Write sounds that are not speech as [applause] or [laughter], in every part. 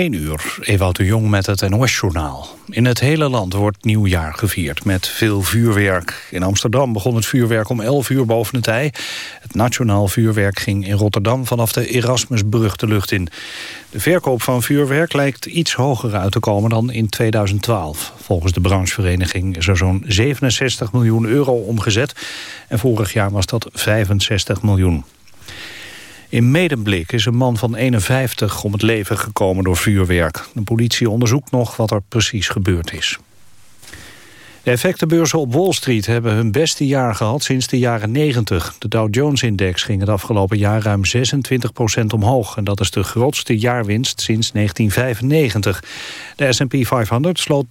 1 uur, Ewout de Jong met het NOS-journaal. In het hele land wordt nieuwjaar gevierd met veel vuurwerk. In Amsterdam begon het vuurwerk om 11 uur boven het ei. Het nationaal vuurwerk ging in Rotterdam vanaf de Erasmusbrug de lucht in. De verkoop van vuurwerk lijkt iets hoger uit te komen dan in 2012. Volgens de branchevereniging is er zo'n 67 miljoen euro omgezet. En vorig jaar was dat 65 miljoen. In Medemblik is een man van 51 om het leven gekomen door vuurwerk. De politie onderzoekt nog wat er precies gebeurd is. De effectenbeurzen op Wall Street hebben hun beste jaar gehad sinds de jaren 90. De Dow Jones-index ging het afgelopen jaar ruim 26% omhoog. En dat is de grootste jaarwinst sinds 1995. De S&P 500 sloot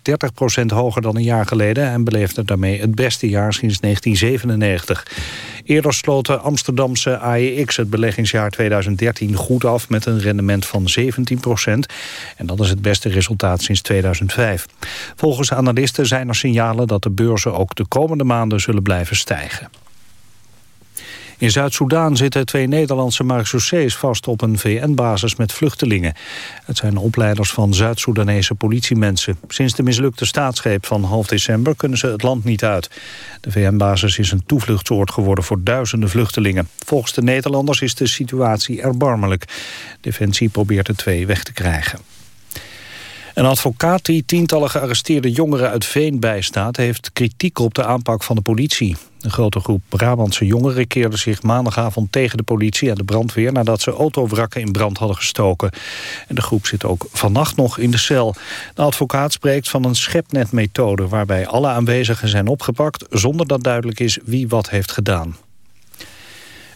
30% hoger dan een jaar geleden... en beleefde daarmee het beste jaar sinds 1997. Eerder sloot de Amsterdamse AEX het beleggingsjaar 2013 goed af... met een rendement van 17% En dat is het beste resultaat sinds 2005. Volgens analisten zijn er signalen dat de beurzen ook de komende maanden zullen blijven stijgen. In Zuid-Soedan zitten twee Nederlandse marechaussees vast op een VN-basis met vluchtelingen. Het zijn opleiders van Zuid-Soedanese politiemensen. Sinds de mislukte staatsgreep van half december kunnen ze het land niet uit. De VN-basis is een toevluchtsoord geworden voor duizenden vluchtelingen. Volgens de Nederlanders is de situatie erbarmelijk. Defensie probeert de twee weg te krijgen. Een advocaat die tientallen gearresteerde jongeren uit Veen bijstaat... heeft kritiek op de aanpak van de politie. Een grote groep Brabantse jongeren keerde zich maandagavond tegen de politie en de brandweer... nadat ze autowrakken in brand hadden gestoken. En de groep zit ook vannacht nog in de cel. De advocaat spreekt van een schepnetmethode... waarbij alle aanwezigen zijn opgepakt... zonder dat duidelijk is wie wat heeft gedaan.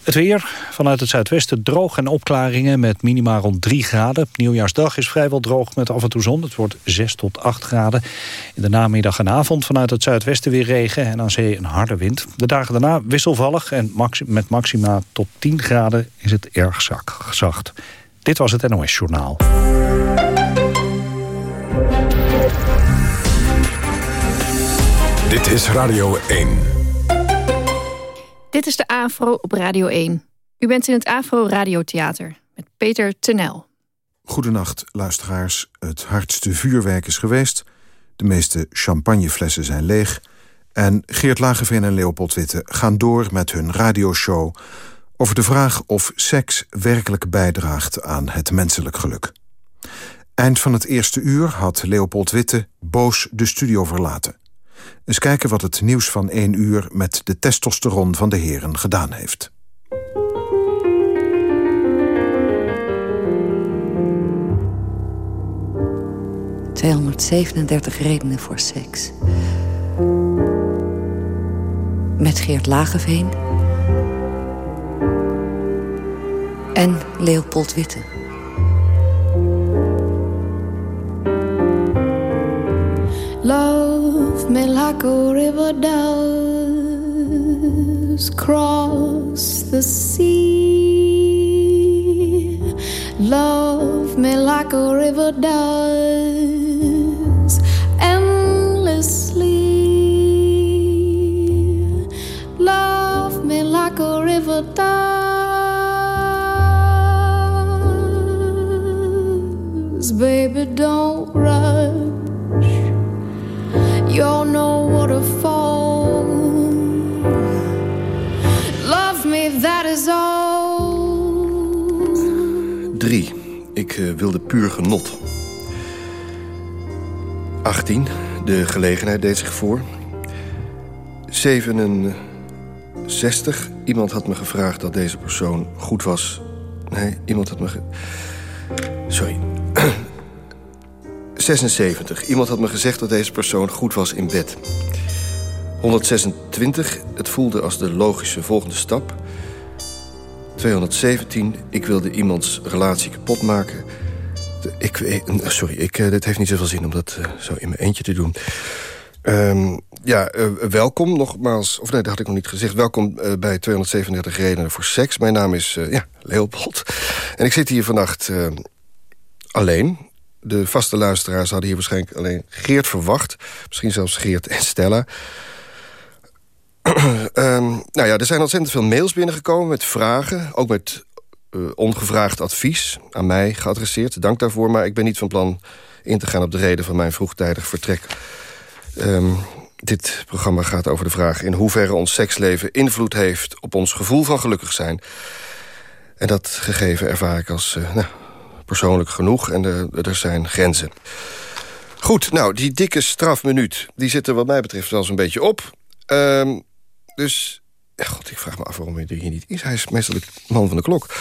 Het weer, vanuit het zuidwesten droog en opklaringen met minima rond 3 graden. Nieuwjaarsdag is vrijwel droog met af en toe zon. Het wordt 6 tot 8 graden. In de namiddag en avond vanuit het zuidwesten weer regen en aan zee een harde wind. De dagen daarna wisselvallig en met maxima tot 10 graden is het erg zacht. Dit was het NOS Journaal. Dit is Radio 1. Dit is de AVRO op Radio 1. U bent in het AVRO Radiotheater met Peter Tenel. Goedenacht, luisteraars. Het hardste vuurwerk is geweest. De meeste champagneflessen zijn leeg. En Geert Lageveen en Leopold Witte gaan door met hun radioshow... over de vraag of seks werkelijk bijdraagt aan het menselijk geluk. Eind van het eerste uur had Leopold Witte boos de studio verlaten. Eens kijken wat het nieuws van één uur... met de testosteron van de heren gedaan heeft. ...237 redenen voor seks. Met Geert Lageveen... en Leopold Witte. Love me like a river does cross the sea. Love me like a river does endlessly. Love me like a river does. Baby, don't Ik uh, wilde puur genot. 18. De gelegenheid deed zich voor. 67. Iemand had me gevraagd dat deze persoon goed was. Nee, iemand had me... Sorry. [clears throat] 76. Iemand had me gezegd dat deze persoon goed was in bed. 126. Het voelde als de logische volgende stap. 217. Ik wilde iemands relatie kapot maken. Ik, eh, sorry, ik, eh, dit heeft niet zoveel zin om dat uh, zo in mijn eentje te doen. Um, ja, welkom nogmaals. Of nee, dat had ik nog niet gezegd. Welkom bij 237 redenen voor seks. Mijn naam is ja, Leopold. En ik zit hier vannacht alleen de vaste luisteraars hadden hier waarschijnlijk alleen Geert verwacht. Misschien zelfs Geert en Stella. Um, [clears throat] nou ja, er zijn ontzettend veel mails binnengekomen met vragen. Ook met ongevraagd advies aan mij geadresseerd. Dank daarvoor, maar ik ben niet van plan in te gaan op de reden van mijn vroegtijdig vertrek. Ehm, dit programma gaat over de vraag in hoeverre ons seksleven invloed heeft... op ons gevoel van gelukkig zijn. En dat gegeven ervaar ik als uh, nou, persoonlijk genoeg en er, er zijn grenzen. Goed, nou, die dikke strafminuut... die zit er wat mij betreft wel eens een beetje op. Um, dus, god, ik vraag me af waarom hij er hier niet is. Hij is meestal de man van de klok.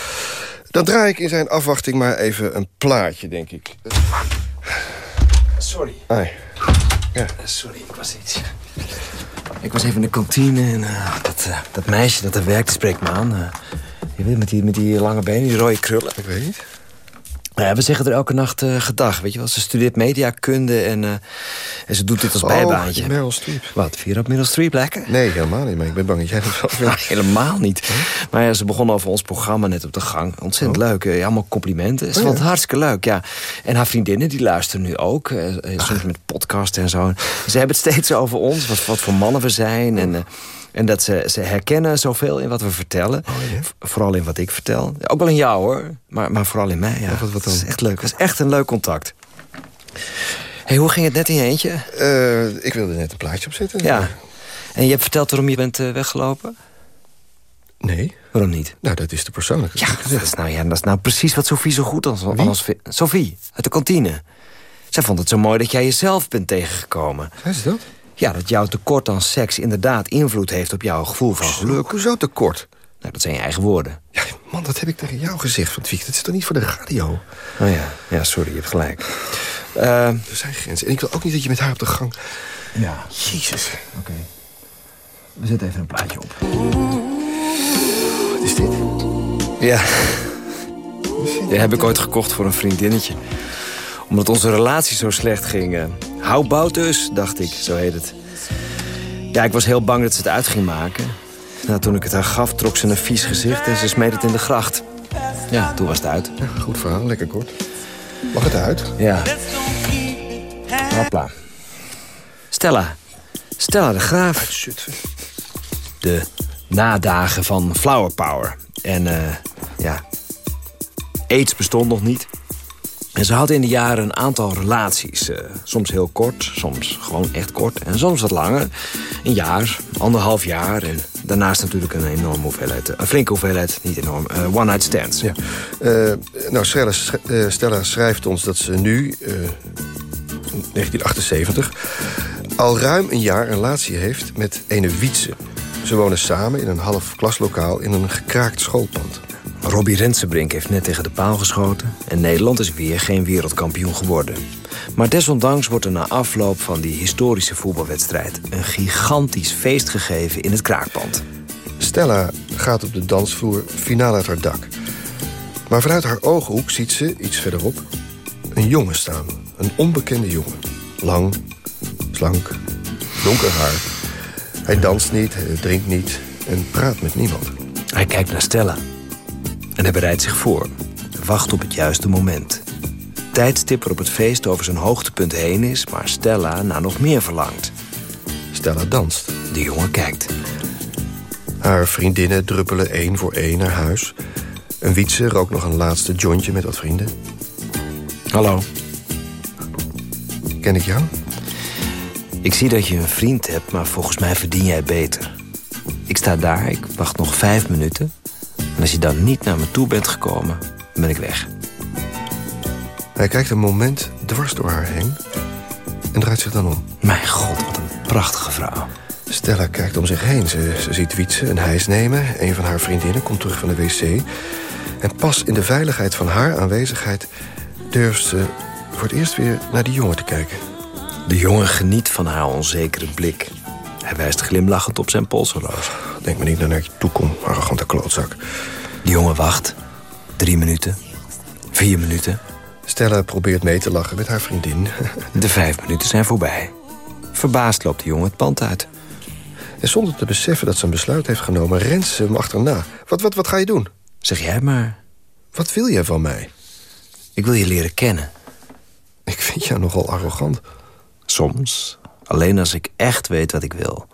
Dan draai ik in zijn afwachting maar even een plaatje, denk ik. Sorry. Ai. Ja. Sorry, ik was iets... Ik was even in de kantine en uh, dat, uh, dat meisje dat er werkte spreekt me aan. Uh, je weet, met die, met die lange benen, die rode krullen. Ik weet niet. Ja, we zeggen er elke nacht uh, gedag, weet je wel. Ze studeert mediakunde en, uh, en ze doet dit als oh, bijbaantje. Meryl Streep. Wat, vier op Meryl Streep lekker? Nee, helemaal niet, maar ik ben bang dat jij dat wel. [laughs] Nou, helemaal niet. Huh? Maar ja, ze begon over ons programma net op de gang. Ontzettend oh. leuk, uh, allemaal complimenten. Ze oh, vond het ja. hartstikke leuk, ja. En haar vriendinnen, die luisteren nu ook. soms met podcasts en zo. Ze hebben het steeds over ons, wat, wat voor mannen we zijn en... En dat ze, ze herkennen zoveel in wat we vertellen. Oh? Vooral in wat ik vertel. Ook wel in jou hoor, maar, maar vooral in mij. Ja. Wat, wat dan? Dat is echt leuk. Dat is echt een leuk contact. hey, hoe ging het net in je eentje? Uh, ik wilde net een plaatje opzetten. Ja. En je hebt verteld waarom je bent uh, weggelopen? Nee. Waarom niet? Nou, dat is de persoonlijke. Ja, dat is, nou, ja, dat is nou precies wat Sophie zo goed als... als Sophie, uit de kantine. Zij vond het zo mooi dat jij jezelf bent tegengekomen. Zei ze dat? Ja, dat jouw tekort aan seks inderdaad invloed heeft op jouw gevoel van geluk. Hoezo tekort? Nou, dat zijn je eigen woorden. Ja, man, dat heb ik tegen jou gezegd van Twiek. Dat is toch niet voor de radio? Oh ja, ja sorry, je hebt gelijk. Uh, er zijn grenzen. En ik wil ook niet dat je met haar op de gang... Ja. Jezus. Oké. Okay. We zetten even een plaatje op. Wat is dit? Ja. Die heb ik ooit gekocht voor een vriendinnetje omdat onze relatie zo slecht ging. Hou bout dus, dacht ik, zo heet het. Ja, ik was heel bang dat ze het uit ging maken. Nou, toen ik het haar gaf, trok ze een vies gezicht en ze smeet het in de gracht. Ja, toen was het uit. Ja, goed verhaal, lekker kort. Mag het uit? Ja. Hopla. Stella. Stella de Graaf. De nadagen van Flower Power. En uh, ja, AIDS bestond nog niet. En ze had in de jaren een aantal relaties. Uh, soms heel kort, soms gewoon echt kort. En soms wat langer. Een jaar, anderhalf jaar. En daarnaast natuurlijk een enorme hoeveelheid. Een flinke hoeveelheid, niet enorm. Uh, one-night stands. Ja. Nou, Stella, Stella, schrijft ons dat ze nu, 1978... al ruim een jaar een relatie heeft met ene Wietse. Ze wonen samen in een half klaslokaal in een gekraakt schoolpand. Robbie Rentsenbrink heeft net tegen de paal geschoten... en Nederland is weer geen wereldkampioen geworden. Maar desondanks wordt er na afloop van die historische voetbalwedstrijd... een gigantisch feest gegeven in het kraakpand. Stella gaat op de dansvloer finaal uit haar dak. Maar vanuit haar ooghoek ziet ze, iets verderop, een jongen staan. Een onbekende jongen. Lang, slank, donker haar. Hij danst niet, drinkt niet en praat met niemand. Hij kijkt naar Stella... En hij bereidt zich voor. Wacht op het juiste moment. Tijdstip op het feest over zijn hoogtepunt heen is... maar Stella naar nog meer verlangt. Stella danst. De jongen kijkt. Haar vriendinnen druppelen één voor één naar huis. Een wietse rookt nog een laatste jointje met wat vrienden. Hallo. Ken ik jou? Ik zie dat je een vriend hebt, maar volgens mij verdien jij beter. Ik sta daar, ik wacht nog vijf minuten... En als je dan niet naar me toe bent gekomen, ben ik weg. Hij kijkt een moment dwars door haar heen en draait zich dan om. Mijn god, wat een prachtige vrouw. Stella kijkt om zich heen. Ze, ze ziet Wietse een hijs nemen. Een van haar vriendinnen komt terug van de wc. En pas in de veiligheid van haar aanwezigheid... durft ze voor het eerst weer naar die jongen te kijken. De jongen geniet van haar onzekere blik. Hij wijst glimlachend op zijn polsroos. Denk me niet naar je toe kom, arrogante klootzak. De jongen wacht. Drie minuten. Vier minuten. Stella probeert mee te lachen met haar vriendin. [laughs] De vijf minuten zijn voorbij. Verbaasd loopt de jongen het pand uit. En zonder te beseffen dat ze een besluit heeft genomen... rent ze hem achterna. Wat, wat, wat ga je doen? Zeg jij maar. Wat wil jij van mij? Ik wil je leren kennen. Ik vind jou nogal arrogant. Soms. Alleen als ik echt weet wat ik wil.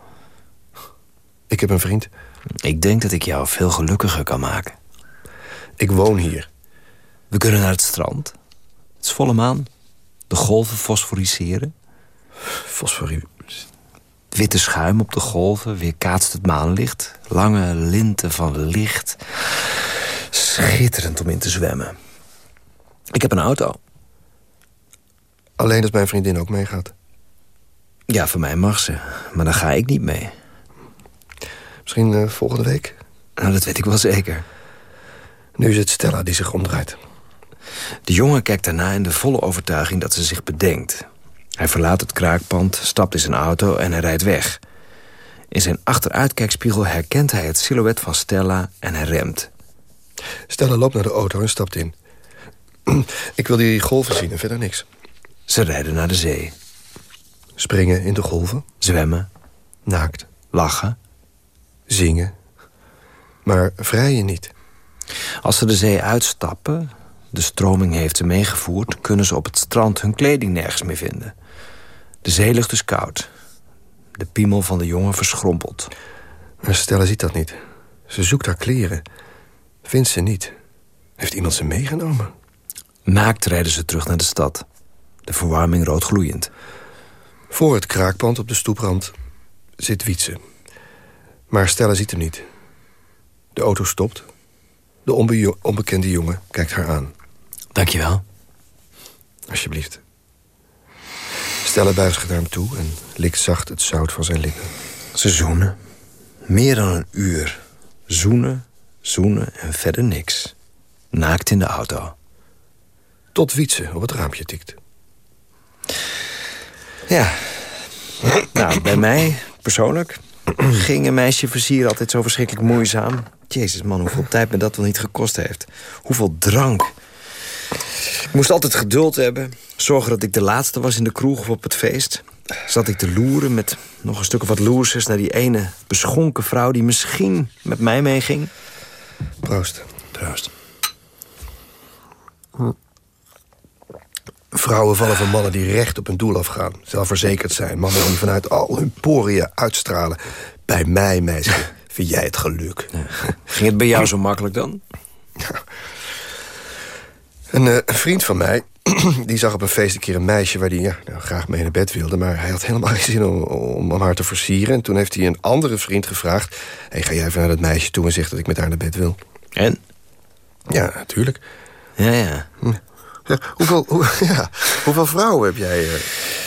Ik heb een vriend. Ik denk dat ik jou veel gelukkiger kan maken. Ik woon hier. We kunnen naar het strand. Het is volle maan. De golven fosforiseren. Fosforie. Witte schuim op de golven weerkaatst het maanlicht. Lange linten van licht. Schitterend om in te zwemmen. Ik heb een auto. Alleen als mijn vriendin ook meegaat. Ja, voor mij mag ze. Maar dan ga ik niet mee. Misschien uh, volgende week? Nou, dat weet ik wel zeker. Nu is het Stella die zich omdraait. De jongen kijkt daarna in de volle overtuiging dat ze zich bedenkt. Hij verlaat het kraakpand, stapt in zijn auto en hij rijdt weg. In zijn achteruitkijkspiegel herkent hij het silhouet van Stella en hij remt. Stella loopt naar de auto en stapt in. [clears throat] Ik wil die golven zien en verder niks. Ze rijden naar de zee. Springen in de golven. Zwemmen. Naakt. Lachen. Zingen. Maar vrijen niet. Als ze de zee uitstappen, de stroming heeft ze meegevoerd... kunnen ze op het strand hun kleding nergens meer vinden. De zeelucht is koud. De piemel van de jongen verschrompelt. Maar Stella ziet dat niet. Ze zoekt haar kleren. Vindt ze niet. Heeft iemand ze meegenomen? Naakt rijden ze terug naar de stad. De verwarming rood gloeiend. Voor het kraakpand op de stoeprand zit Wietse. Maar Stella ziet hem niet. De auto stopt. De onbe onbekende jongen kijkt haar aan. Dankjewel. Alsjeblieft. Stella buigt zich naar hem toe en likt zacht het zout van zijn lippen. Ze zoenen. Meer dan een uur. Zoenen, zoenen en verder niks. Naakt in de auto. Tot Wietse op het raampje tikt. Ja. nou, bij mij, persoonlijk, ging een meisje versieren altijd zo verschrikkelijk moeizaam. Jezus man, hoeveel tijd me dat wel niet gekost heeft. Hoeveel drank. Ik moest altijd geduld hebben. Zorgen dat ik de laatste was in de kroeg of op het feest. Zat ik te loeren met nog een stuk of wat loersers... naar die ene beschonken vrouw die misschien met mij meeging. Proost. Proost. Vrouwen vallen van mannen die recht op hun doel afgaan. Zelfverzekerd zijn. Mannen die vanuit al hun poriën uitstralen. Bij mij, meisje, [laughs] vind jij het geluk. Ging het bij jou zo makkelijk dan? Een, uh, een vriend van mij, [clears throat] die zag op een feest een keer een meisje... waar hij ja, nou, graag mee naar bed wilde... maar hij had helemaal [laughs] geen zin om, om, om haar te versieren. En toen heeft hij een andere vriend gevraagd... Hey, ga jij even naar dat meisje toe en zeg dat ik met haar naar bed wil. En? Ja, natuurlijk. Ja, ja. Hoeveel, hoe, [laughs] ja, hoeveel vrouwen heb jij... Uh,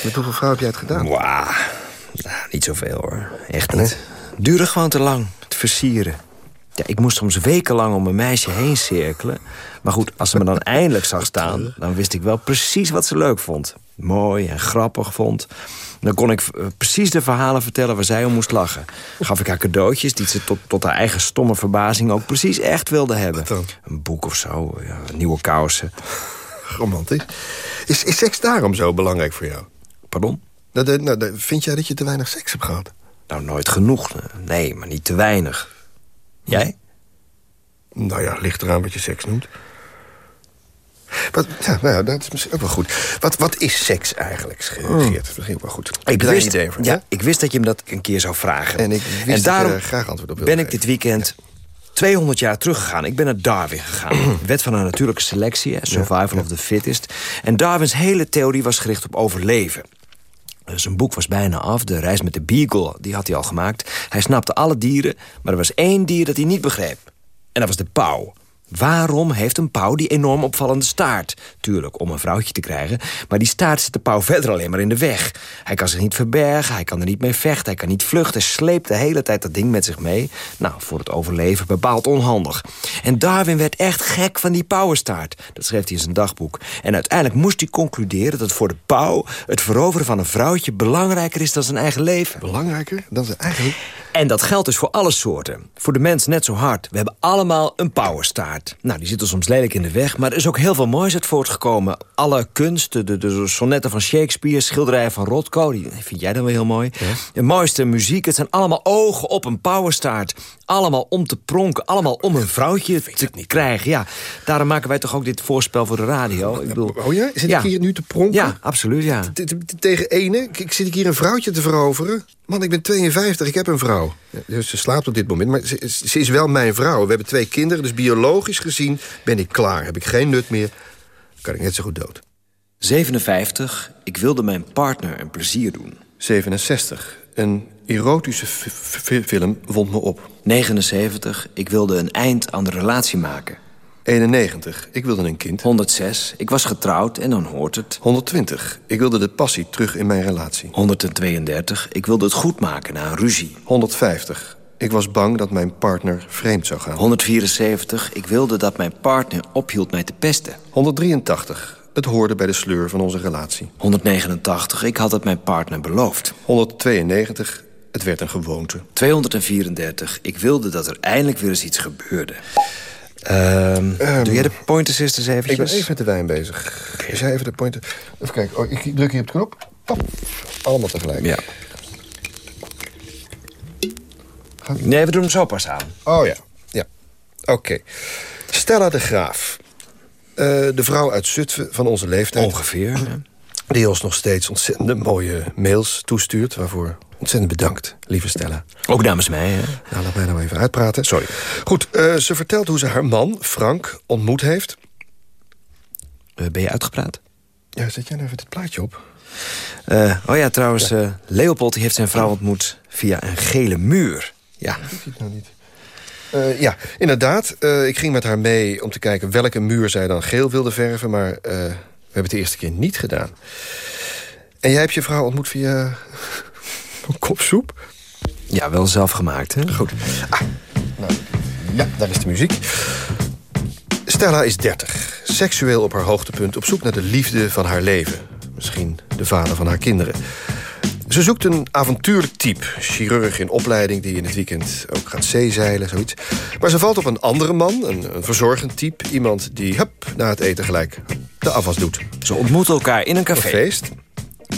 met hoeveel vrouwen heb jij het gedaan? Wauw. Nou, niet zoveel hoor. Echt niet. Duurde gewoon te lang. Het versieren. Ja, ik moest soms wekenlang om een meisje heen cirkelen. Maar goed, als ze me dan [laughs] eindelijk zag staan... dan wist ik wel precies wat ze leuk vond. Mooi en grappig vond. Dan kon ik precies de verhalen vertellen waar zij om moest lachen. Gaf ik haar cadeautjes die ze tot, tot haar eigen stomme verbazing... ook precies echt wilde hebben. Een boek of zo, ja, nieuwe kousen. Romantisch. Is, is seks daarom zo belangrijk voor jou? Pardon? Nou, nou, vind jij dat je te weinig seks hebt gehad? Nou, nooit genoeg. Nee, maar niet te weinig. Jij? Nou ja, ligt eraan wat je seks noemt. Wat, ja, nou ja, dat is misschien ook wel goed. Wat, wat is seks eigenlijk, Geert? Hmm. Dat is misschien ook wel goed. Ik wist, voor, ja, ik wist dat je me dat een keer zou vragen. En ik wist en daarom graag antwoord op ben ik dit weekend 200 jaar teruggegaan. Ik ben naar Darwin gegaan. [clears throat] Wet van een natuurlijke selectie, survival of the fittest. En Darwins hele theorie was gericht op overleven. Zijn boek was bijna af, de reis met de beagle, die had hij al gemaakt. Hij snapte alle dieren, maar er was één dier dat hij niet begreep. En dat was de pauw. Waarom heeft een pauw die enorm opvallende staart? Tuurlijk, om een vrouwtje te krijgen, maar die staart zit de pauw verder alleen maar in de weg. Hij kan zich niet verbergen, hij kan er niet mee vechten, hij kan niet vluchten... sleept de hele tijd dat ding met zich mee. Nou, voor het overleven bepaald onhandig. En Darwin werd echt gek van die pauwenstaart. Dat schreef hij in zijn dagboek. En uiteindelijk moest hij concluderen dat voor de pauw... het veroveren van een vrouwtje belangrijker is dan zijn eigen leven. Belangrijker dan zijn eigen En dat geldt dus voor alle soorten. Voor de mens net zo hard. We hebben allemaal een pauwenstaart. Nou, die zitten soms lelijk in de weg, maar er is ook heel veel moois uit voortgekomen. Alle kunsten, de, de sonnetten van Shakespeare, schilderijen van Rothko... die vind jij dan wel heel mooi. De mooiste muziek, het zijn allemaal ogen op een powerstaart. Allemaal om te pronken. Allemaal om een vrouwtje te krijgen. Ja, daarom maken wij toch ook dit voorspel voor de radio. Ik bedoel, Oh ja? Zit Ja. ik hier nu te pronken? ja, absoluut, ja. T- t- Tegen ene? Ik, zit ik hier een vrouwtje te veroveren? Man, ik ben 52, ik heb een vrouw. Dus ze slaapt op dit moment, maar ze, ze is wel mijn vrouw. We hebben twee kinderen, dus biologisch gezien ben ik klaar. Heb ik geen nut meer, kan ik net zo goed dood. 57. Ik wilde mijn partner een plezier doen. 67. Een erotische film wond me op. 79. Ik wilde een eind aan de relatie maken. 91. Ik wilde een kind. 106. Ik was getrouwd en dan hoort het. 120. Ik wilde de passie terug in mijn relatie. 132. Ik wilde het goed maken na een ruzie. 150. Ik was bang dat mijn partner vreemd zou gaan. 174. Ik wilde dat mijn partner ophield mij te pesten. 183. Het hoorde bij de sleur van onze relatie. 189. Ik had het mijn partner beloofd. 192. Het werd een gewoonte. 234. Ik wilde dat er eindelijk weer eens iets gebeurde. Ehm, doe jij de Pointer Sisters Ik eventjes? ben even met de wijn bezig. Is jij even de pointer... Even kijken. Oh, ik druk hier op de knop. Pap. Allemaal tegelijk. Ja. Nee, we doen hem zo pas aan. Oh ja. Ja. Oké. Stella de Graaf. Eh, de vrouw uit Zutphen van onze leeftijd. Ongeveer. Die ons nog steeds ontzettend mooie mails toestuurt. Waarvoor ontzettend bedankt, lieve Stella. Ook namens mij, hè? Nou, laat mij nou even uitpraten. Sorry. Goed, eh, ze vertelt hoe ze haar man, Frank, ontmoet heeft. Eh, ben je uitgepraat? Ja, zet jij nou even dit plaatje op? Oh ja, trouwens, Leopold heeft zijn vrouw ontmoet via een gele muur. Ja, Ik zie het nou niet. Eh, ja, inderdaad. Eh, ik ging met haar mee om te kijken welke muur zij dan geel wilde verven. Maar eh, we hebben het de eerste keer niet gedaan. En jij hebt je vrouw ontmoet via [laughs] een kop soep? ja wel zelf gemaakt, hè? Goed. Ah, nou, ja, daar is de muziek. Stella is 30. Seksueel op haar hoogtepunt. Op zoek naar de liefde van haar leven. Misschien de vader van haar kinderen. Ze zoekt een avontuurlijk type. Chirurg in opleiding die in het weekend ook gaat zeezeilen, zoiets. Maar ze valt op een andere man, een, een verzorgend type. Iemand die, hup, na het eten gelijk de afwas doet. Ze ontmoeten elkaar in een Een café. feest.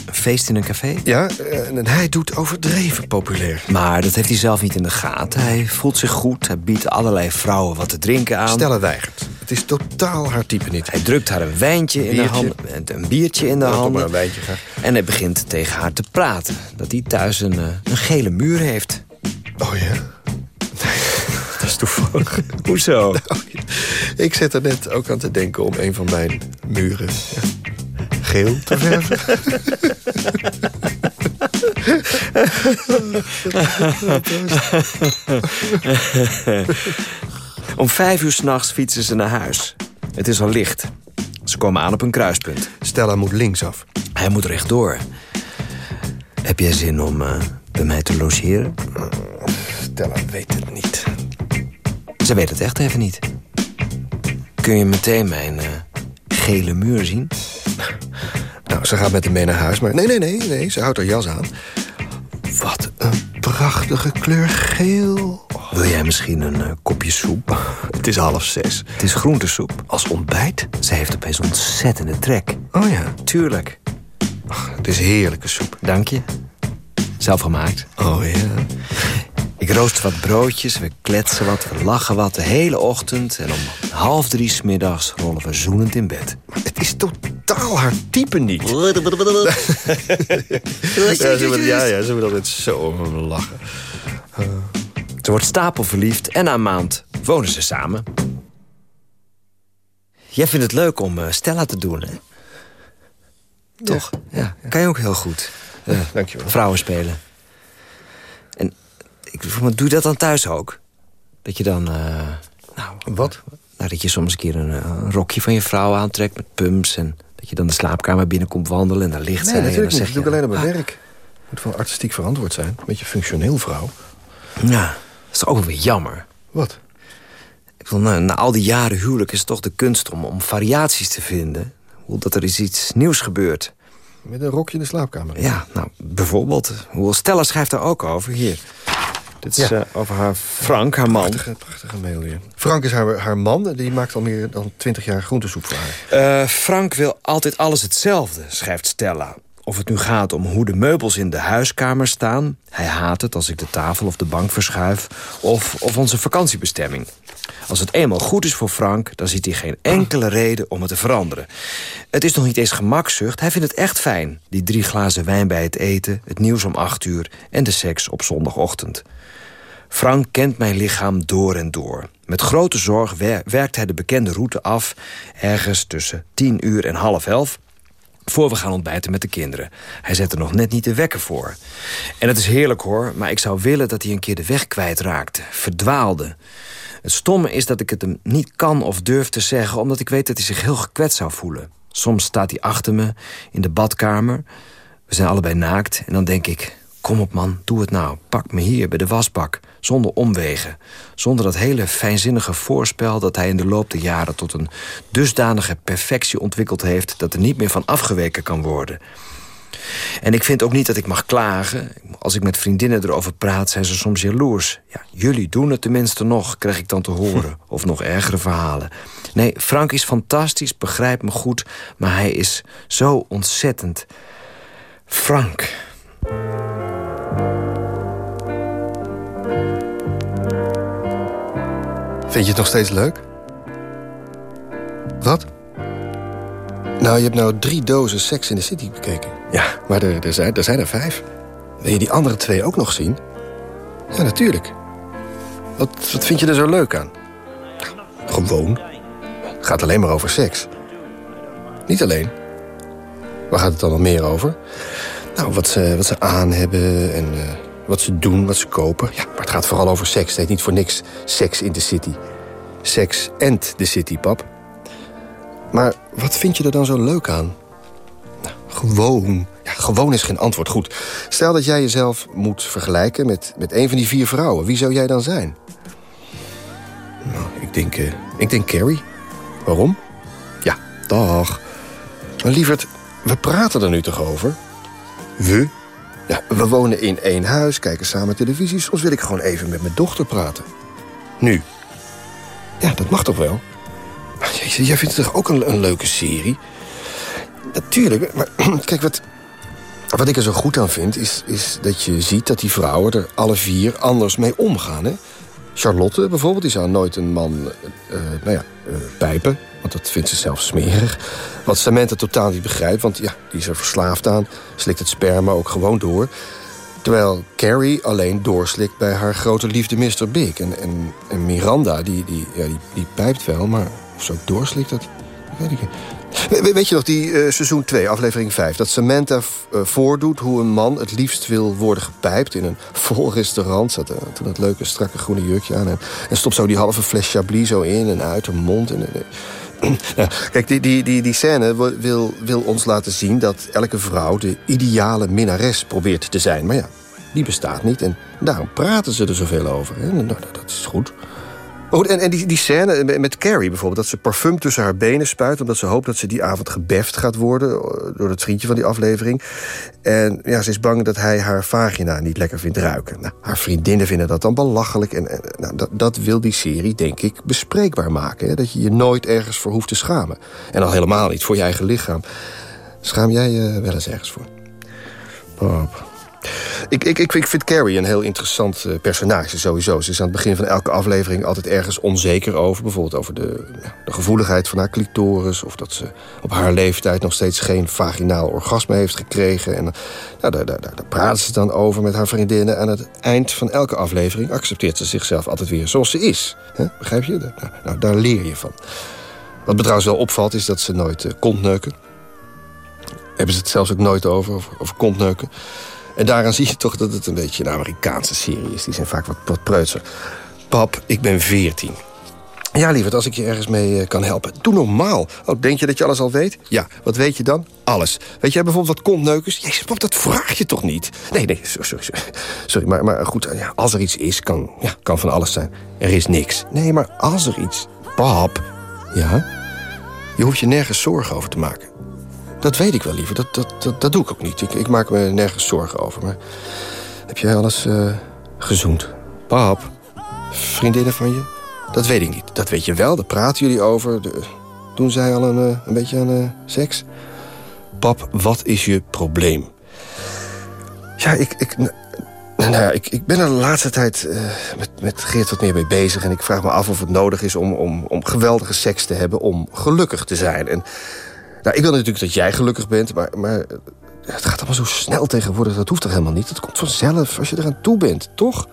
Een feest in een café? Ja, eh, en hij doet overdreven populair. Maar dat heeft hij zelf niet in de gaten. Hij voelt zich goed. Hij biedt allerlei vrouwen wat te drinken aan. Stella weigert. Het is totaal haar type niet. Hij drukt haar een wijntje in de hand, en een biertje in de graag. En hij begint tegen haar te praten. Dat hij thuis een, eh, een gele muur heeft. Oh ja? [laughs] Dat is toevallig. [laughs] Hoezo? Ja. [laughs] Ik zit er net ook aan te denken om een van mijn muren ja, geel te verven. Om vijf uur s'nachts fietsen ze naar huis. Het is al licht. Ze komen aan op een kruispunt. Stella moet linksaf. Hij moet rechtdoor. Heb jij zin om eh, bij mij te logeren? Stella weet het niet. Ze weet het echt even niet. Kun je meteen mijn eh, gele muur zien? Nou, ze gaat met hem mee naar huis, maar nee, nee, nee, nee, ze houdt haar jas aan. Wat een prachtige kleur geel. Wil jij misschien een eh, kopje soep? [laughs] Het is half zes. Het is groentesoep. Als ontbijt? Ze heeft opeens ontzettende trek. Oh ja, Tuurlijk. het is heerlijke soep. Dank je. Zelf gemaakt. Oh ja. Ik roost wat broodjes, we kletsen wat, we lachen wat de hele ochtend... en om half drie smiddags rollen we zoenend in bed. Het is totaal haar type niet. [laughs] ja, ze moet, ja, ja, ze altijd zo om lachen. Ze wordt stapelverliefd en na een maand wonen ze samen. Jij vindt het leuk om eh, Stella te doen, hè? Toch? Ja, kan je ook heel goed. Eh, Dankjewel. Vrouwen spelen. Ik, doe je dat dan thuis ook? Dat je dan... eh, nou, Wat? nou, dat je soms een keer een, eh, een rokje van je vrouw aantrekt met pumps... en dat je dan de slaapkamer binnenkomt wandelen en daar ligt Nee, zij... en natuurlijk niet. Dat doe ik alleen op mijn ah, werk. Moet wel artistiek verantwoord zijn. Een beetje functioneel vrouw. Ja, dat is ook wel weer jammer. Wat? Ik bedoel, na, na al die jaren huwelijk is het toch de kunst om, om variaties te vinden. Hoe dat er is iets nieuws gebeurt. Met een rokje in de slaapkamer. Ja, nou, bijvoorbeeld. Hoe Stella schrijft daar ook over. Hier. Dit is Ja. eh, over haar Frank, haar man. Prachtige, prachtige mail hier. Frank is haar, haar man. Die maakt al meer dan twintig jaar groentesoep voor haar. Eh, Frank wil altijd alles hetzelfde, schrijft Stella. Of het nu gaat om hoe de meubels in de huiskamer staan. Hij haat het als ik de tafel of de bank verschuif. Of, of onze vakantiebestemming. Als het eenmaal goed is voor Frank, dan ziet hij geen enkele reden om het te veranderen. Het is nog niet eens gemakzucht, hij vindt het echt fijn. Die drie glazen wijn bij het eten, het nieuws om acht uur... en de seks op zondagochtend. Frank kent mijn lichaam door en door. Met grote zorg werkt hij de bekende route af... ergens tussen tien uur en half elf voor we gaan ontbijten met de kinderen. Hij zet er nog net niet de wekker voor. En het is heerlijk hoor, maar ik zou willen dat hij een keer de weg kwijtraakte. Verdwaalde. Het stomme is dat ik het hem niet kan of durf te zeggen... omdat ik weet dat hij zich heel gekwetst zou voelen. Soms staat hij achter me in de badkamer. We zijn allebei naakt en dan denk ik... kom op man, doe het nou. Pak me hier bij de wasbak. Zonder omwegen. Zonder dat hele fijnzinnige voorspel dat hij in de loop der jaren... tot een dusdanige perfectie ontwikkeld heeft... dat er niet meer van afgeweken kan worden... En ik vind ook niet dat ik mag klagen. Als ik met vriendinnen erover praat, zijn ze soms jaloers. Ja, jullie doen het tenminste nog, krijg ik dan te horen. [laughs] Of nog ergere verhalen. Nee, Frank is fantastisch, begrijpt me goed... maar hij is zo ontzettend... Frank... Vind je het nog steeds leuk? Wat? Nou, je hebt nou drie dozen Sex in the City bekeken. Ja, maar er, er, zijn, er zijn er vijf. Wil je die andere twee ook nog zien? Ja, natuurlijk. Wat, wat vind je er zo leuk aan? Gewoon. Het gaat alleen maar over seks. Niet alleen. Waar gaat het dan nog meer over? Nou, wat ze, wat ze aan hebben en uh, wat ze doen, wat ze kopen. Ja, maar het gaat vooral over seks. Het heet niet voor niks Sex in the City. Sex and the City, pap. Maar wat vind je er dan zo leuk aan? Nou, gewoon. Ja, gewoon is geen antwoord. Goed. Stel dat jij jezelf moet vergelijken met, met een van die vier vrouwen. Wie zou jij dan zijn? Nou, ik denk, uh, ik denk Carrie. Waarom? Ja, dag. Maar lieverd, we praten er nu toch over? We? Ja, we wonen in één huis, kijken samen televisie. Soms wil ik gewoon even met mijn dochter praten. Nu. Ja, dat mag toch wel? Jij vindt het toch ook een, een leuke serie? Natuurlijk, maar [clears throat] kijk, wat, wat ik er zo goed aan vind... Is, is dat je ziet dat die vrouwen er alle vier anders mee omgaan. Hè? Charlotte bijvoorbeeld, die zou nooit een man uh, nou ja, uh, pijpen. Want dat vindt ze zelf smerig. Wat Samantha totaal niet begrijpt, want ja, die is er verslaafd aan. Slikt het sperma ook gewoon door. Terwijl Carrie alleen doorslikt bij haar grote liefde Mr. Big. En, en, en Miranda, die, die, ja, die, die pijpt wel, maar of zo doorslikt, dat weet ik niet. weet je nog, die uh, seizoen 2, aflevering 5... dat Samantha uh, voordoet hoe een man het liefst wil worden gepijpt... in een [laughs] vol restaurant. Zat uh, toen dat leuke, strakke groene jurkje aan... En, en stopt zo die halve fles Chablis zo in en uit haar mond. En, [clears throat] kijk, die, die, die, die scène wil, wil ons laten zien... dat elke vrouw de ideale minnares probeert te zijn. Maar ja, die bestaat niet. En daarom praten ze er zoveel over. Nou, dat is goed. Oh, en, en die, die scène met Carrie bijvoorbeeld... dat ze parfum tussen haar benen spuit... omdat ze hoopt dat ze die avond gebeft gaat worden... Eh, door het vriendje van die aflevering. En ja, ze is bang dat hij haar vagina niet lekker vindt ruiken. Nou, haar vriendinnen vinden dat dan belachelijk. En, en nou, dat, dat, wil die serie, denk ik, bespreekbaar maken. Hè? Dat je je nooit ergens voor hoeft te schamen. En al helemaal niet voor je eigen lichaam. Schaam jij je wel eens ergens voor? Pap... Ik, ik, ik, vind Carrie een heel interessant uh, personage sowieso. Ze is aan het begin van elke aflevering altijd ergens onzeker over. Bijvoorbeeld over de, de gevoeligheid van haar clitoris... of dat ze op haar leeftijd nog steeds geen vaginaal orgasme heeft gekregen. En, nou, daar, daar, daar praten ze dan over met haar vriendinnen. Aan het eind van elke aflevering accepteert ze zichzelf altijd weer zoals ze is. Begrijp je? Nou, nou, daar leer je van. Wat me trouwens wel opvalt is dat ze nooit uh, kontneuken. Hebben ze het zelfs ook nooit over, over, over kontneuken. En daaraan zie je toch dat het een beetje een Amerikaanse serie is. Die zijn vaak wat, wat preutser. Pap, ik ben 14. Ja, lieverd, als ik je ergens mee eh, kan helpen. Doe normaal. Oh, denk je dat je alles al weet? Ja, wat weet je dan? Alles. Weet jij bijvoorbeeld wat kontneukers? Jezus, pap, dat vraag je toch niet? Nee, nee, sorry, sorry. sorry maar, maar goed, ja, als er iets is, kan, ja, kan van alles zijn. Er is niks. Nee, maar als er iets... Pap, ja? Je hoeft je nergens zorgen over te maken. Dat weet ik wel, liever. Dat, dat, dat, doe ik ook niet. Ik, ik, maak me nergens zorgen over. Maar heb jij alles uh, gezoend? Pap, vriendinnen van je? Dat weet ik niet. Dat weet je wel, daar praten jullie over. De, doen zij al een, uh, een beetje aan uh, seks? Pap, wat is je probleem? Ja, ik, ik, nou ja, ik, ik ben er de laatste tijd met, met Geert wat meer mee bezig... en ik vraag me af of het nodig is om, om, om geweldige seks te hebben... om gelukkig te zijn. En, nou, ik wil natuurlijk dat jij gelukkig bent, maar, maar het gaat allemaal zo snel tegenwoordig. Dat hoeft toch helemaal niet? Dat komt vanzelf als je eraan toe bent, toch?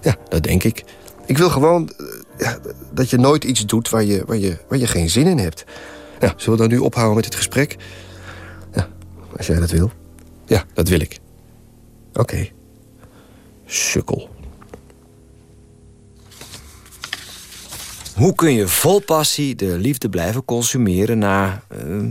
Ja, dat denk ik. Ik wil gewoon uh, ja, dat je nooit iets doet waar je, waar, je, waar je geen zin in hebt. Ja, zullen we dan nu ophouden met het gesprek? Ja, als jij dat wil. Ja, dat wil ik. Oké. Okay. Sukkel. Hoe kun je vol passie de liefde blijven consumeren na uh,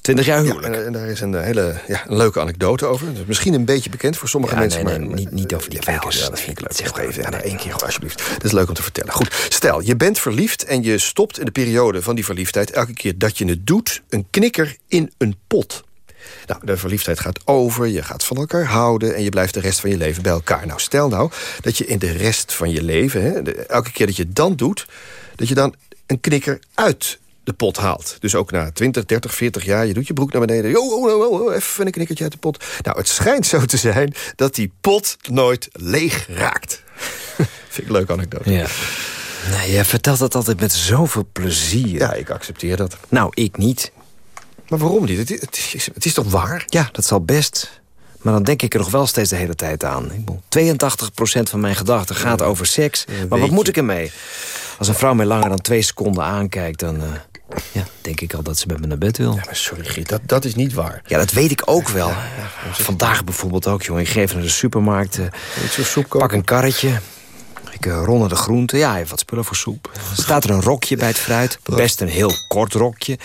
20 jaar huwelijk? Ja, en, daar is een hele ja, een leuke anekdote over. Dat is misschien een beetje bekend voor sommige ja, mensen. Nee, maar, niet, niet over die vijkers. Ja, dat vind ik leuk. Zeg even ja, één keer, alsjeblieft. Dat is leuk om te vertellen. Goed, stel, je bent verliefd en je stopt in de periode van die verliefdheid... elke keer dat je het doet, een knikker in een pot. Nou, de verliefdheid gaat over, je gaat van elkaar houden... en je blijft de rest van je leven bij elkaar. Nou, stel nou dat je in de rest van je leven... Hè, de, elke keer dat je het dan doet, dat je dan een knikker uit de pot haalt. Dus ook na 20, 30, 40 jaar, je doet je broek naar beneden... Oh, oh, oh, oh, even een knikkertje uit de pot. Nou, het schijnt zo te zijn dat die pot nooit leeg raakt. [laughs] Vind ik een leuke anekdote. Ja. Nee, je vertelt dat altijd met zoveel plezier. Ja, ik accepteer dat. Nou, ik niet. Maar waarom niet? Het is, het is toch waar? Ja, dat zal best. Maar dan denk ik er nog wel steeds de hele tijd aan. 82% van mijn gedachten gaat over seks. maar wat moet ik ermee? Als een vrouw mij langer dan twee seconden aankijkt... dan uh, ja, denk ik al dat ze met me naar bed wil. Ja, maar sorry, Giet, dat, dat is niet waar. Ja, dat weet ik ook wel. Ja, Vandaag bijvoorbeeld ook, jongen. Ik geef naar de supermarkt. Uh, pak een karretje. Ik uh, ronde de groenten. Ja, even wat spullen voor soep. Staat er een rokje bij het fruit. Best een heel kort rokje.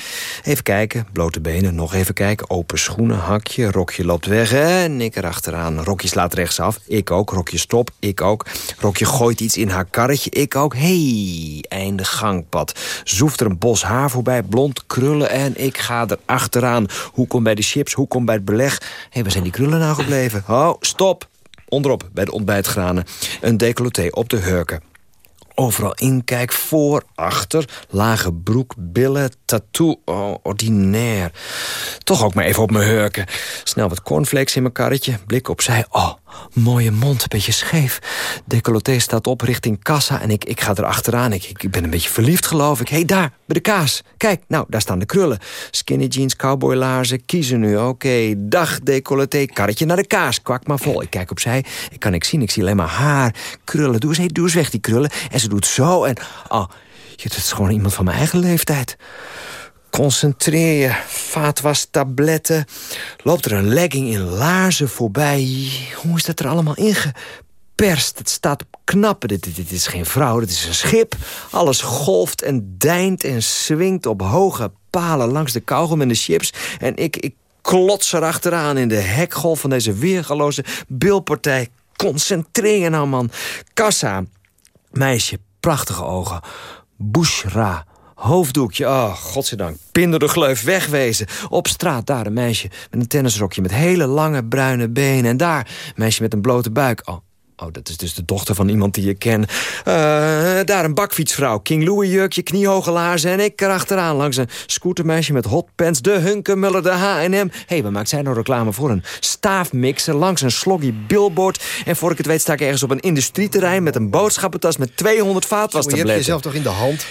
Even kijken. Blote benen. Nog even kijken. Open schoenen. Hakje. Rokje loopt weg. En ik erachteraan. Rokje slaat rechtsaf. Ik ook. Rokje stop. Ik ook. Rokje gooit iets in haar karretje. Ik ook. hey, einde gangpad. Zoeft er een bos haar voorbij. Blond krullen. En ik ga er achteraan. Hoe komt bij de chips? Hoe komt bij het beleg? Hé, hey, waar zijn die krullen nou gebleven? Oh, stop. Onderop, bij de ontbijtgranen. Een decolleté op de hurken. Overal inkijk, voor, achter, lage broek, billen, tattoo, oh, ordinair. Toch ook maar even op mijn hurken. Snel wat cornflakes in mijn karretje, blik opzij. Oh, mooie mond, een beetje scheef. Decolleté staat op richting kassa en ik, ik ga er achteraan. Ik, ik ben een beetje verliefd, geloof ik. Hé, hey, daar, bij de kaas. Kijk, nou, daar staan de krullen. Skinny jeans, cowboylaarzen, kiezen nu. Oké, dag, decolleté, karretje naar de kaas. Kwak maar vol. Ik kijk opzij, ik kan niks zien, ik zie alleen maar haar. Krullen, doe eens, hey, doe weg die krullen. En ze doet zo en... Oh, het is gewoon iemand van mijn eigen leeftijd. Concentreer je, vaatwas, tabletten. Loopt er een legging in laarzen voorbij. Hoe is dat er allemaal ingeperst? Het staat op knappen. Dit, dit, is geen vrouw, dit is een schip. Alles golft en deint en swingt op hoge palen... langs de kauwgom en de chips. En ik, ik klots erachteraan in de hekgolf van deze weergaloze bilpartij. Concentreer je nou, man. Kassa, meisje, prachtige ogen. Bushra, hoofddoekje, oh, godzijdank. Pinder de gleuf, wegwezen. Op straat, daar een meisje met een tennisrokje... met hele lange bruine benen. En daar, een meisje met een blote buik. Oh, Oh, dat is dus de dochter van iemand die je ken. Uh, daar een bakfietsvrouw, King Louis jurkje, kniehoge laarzen... en ik erachteraan langs een scootermeisje met hotpants... de Hunkemuller, de H&M. Hé, hey, waar maakt zij nou reclame voor? Een staafmixer langs een sloggy billboard... en voor ik het weet sta ik ergens op een industrieterrein... met een boodschappentas met 200 vaatwastabletten. Je hebt jezelf toch in de hand?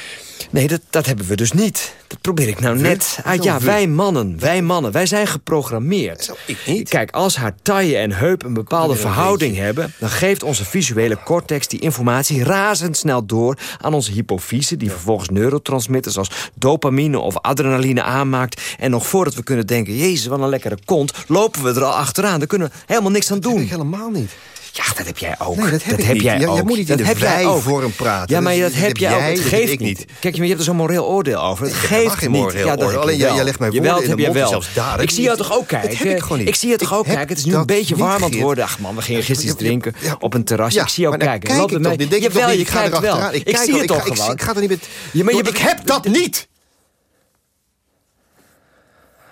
Nee, dat, dat hebben we dus niet. Dat probeer ik nou net uit. Ja, wij mannen, wij mannen, wij zijn geprogrammeerd. Zo, ik niet. Kijk, als haar taille en heup een bepaalde verhouding hebben... dan geeft onze visuele cortex die informatie razendsnel door... aan onze hypofyse, die vervolgens neurotransmitters... als dopamine of adrenaline aanmaakt. En nog voordat we kunnen denken... jezus, wat een lekkere kont, lopen we er al achteraan. Daar kunnen we helemaal niks aan doen. Helemaal niet. Ja, dat heb jij ook. Nee, dat heb, dat heb jij ook. Je moet niet in dat de wij-vorm praten. Ja, maar dat, dat heb jij ook. Het geeft ik niet. Kijk, je hebt er zo'n moreel oordeel over. Het geeft geen moreel ja, oordeel. Alleen jij, legt mij woorden in de mond wel. zelfs daar. Ik zie jou toch ook kijken? Dat heb ik gewoon niet. Ik zie je toch ook kijken? Het is nu een beetje warm aan het worden. Ach man, we gingen gisteren drinken op een terrasje. Ik zie jou kijken. Loop. Jawel, je kijkt wel. Ik zie het toch gewoon. Ik ga er niet met... Ik heb dat niet!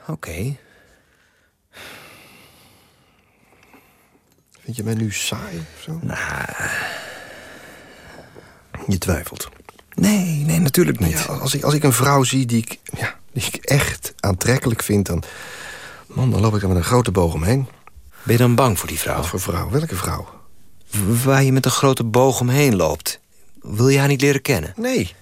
Oké. Vind je mij nu saai of zo? Nou... Je twijfelt. Nee, nee, natuurlijk niet. Ja, als, ik, als ik een vrouw zie die ik, ja, die ik echt aantrekkelijk vind... dan, Man, dan loop ik er met een grote boog omheen. Ben je dan bang voor die vrouw? Wat voor vrouw? Welke vrouw? W- Waar je met een grote boog omheen loopt. Wil je haar niet leren kennen? Nee.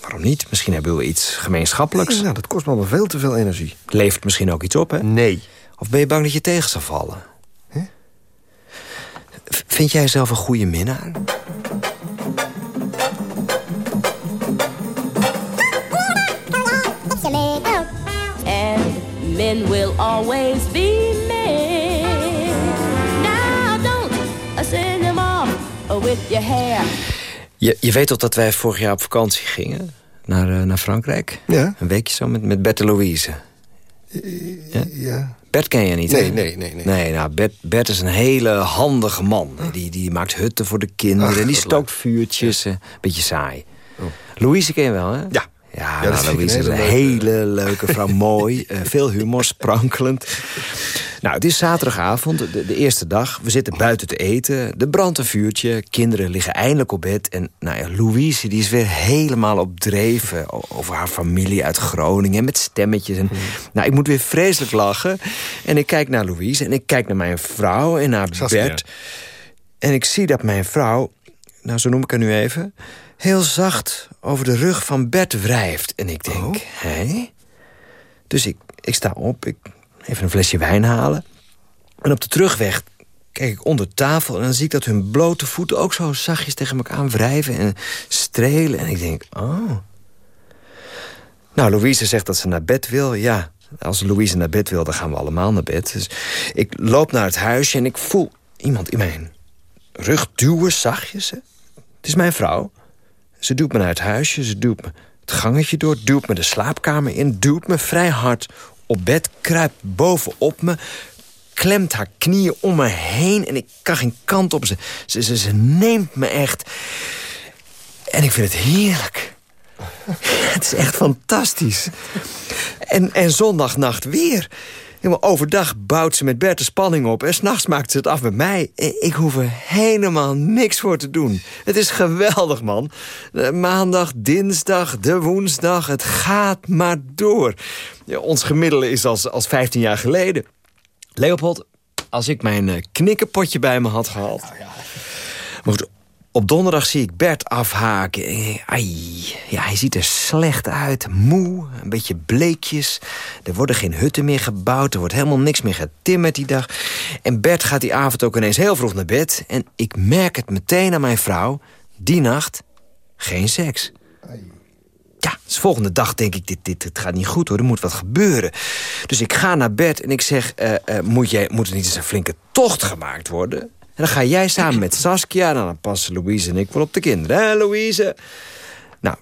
Waarom niet? Misschien hebben we iets gemeenschappelijks. Nee, nou, dat kost me allemaal veel te veel energie. Levert misschien ook iets op, hè? Nee. Of ben je bang dat je tegen zal vallen? Vind jij zelf een goede minnaar? and men will always be men. Now don't send them off with your hair. Je, je weet toch dat wij vorig jaar op vakantie gingen? Naar, eh, naar Frankrijk? Ja? Een weekje zo met, met Bert en Louise. Ja. Bert ken je niet, Nee, hè? nee, nee, nee. Nee, nou, Bert, Bert is een hele handige man. Die, die maakt hutten voor de kinderen. Ach, en die stookt vuurtjes. eh, Beetje saai. Louise ken je wel, hè? Ja. Ja, nou, ik Louise is een een hele hele leuke vrouw. Mooi, eh, veel humor, sprankelend. [laughs] Nou, het is zaterdagavond, de, de eerste dag. We zitten buiten te eten. Er brandt een vuurtje. Kinderen liggen eindelijk op bed. En nou ja, Louise die is weer helemaal op dreven o- over haar familie uit Groningen. Met stemmetjes. En, Nou, ik moet weer vreselijk lachen. En ik kijk naar Louise en ik kijk naar mijn vrouw en naar. Bert. En ik zie dat mijn vrouw, nou zo noem ik haar nu even... heel zacht over de rug van Bert wrijft. En ik denk, hé? Dus ik, ik sta op, ik even een flesje wijn halen. En op de terugweg kijk ik onder tafel... en dan zie ik dat hun blote voeten ook zo zachtjes tegen elkaar aan wrijven... en strelen. En ik denk, oh... Nou, Louise zegt dat ze naar bed wil. Ja, als Louise naar bed wil, dan gaan we allemaal naar bed. Dus ik loop naar het huisje en ik voel iemand in mijn rug duwen, zachtjes. Hè. Het is mijn vrouw. Ze duwt me naar het huisje, ze duwt me het gangetje door... duwt me de slaapkamer in, duwt me vrij hard op bed... kruipt bovenop me, klemt haar knieën om me heen... en ik kan geen kant op. Ze, ze, ze, ze neemt me echt. En ik vind het heerlijk. [laughs] Het is echt fantastisch. En, en zondagnacht weer. Helemaal overdag bouwt ze met Bert de spanning op... en s'nachts maakt ze het af met mij. Ik hoef er helemaal niks voor te doen. Het is geweldig, man. Eh, Maandag, dinsdag, de woensdag, het gaat maar door. Ons gemiddelde is als, als 15 jaar geleden. Leopold, als ik mijn eh, knikkenpotje bij me had gehad... Maar goed, op donderdag zie ik Bert afhaken. Ai, ja, hij ziet er slecht uit. Moe, een beetje bleekjes. Er worden geen hutten meer gebouwd. Er wordt helemaal niks meer getimmerd die dag. En Bert gaat die avond ook ineens heel vroeg naar bed. En ik merk het meteen aan mijn vrouw. Die nacht geen seks. Ja, dus volgende dag denk ik, dit, dit, dit gaat niet goed hoor, er moet wat gebeuren. Dus ik ga naar bed en ik zeg, eh, eh, moet, jij, moet er niet eens een flinke tocht gemaakt worden? En dan ga jij samen met Saskia, en dan passen Louise en ik wel op de kinderen. Hè, Louise? Nou,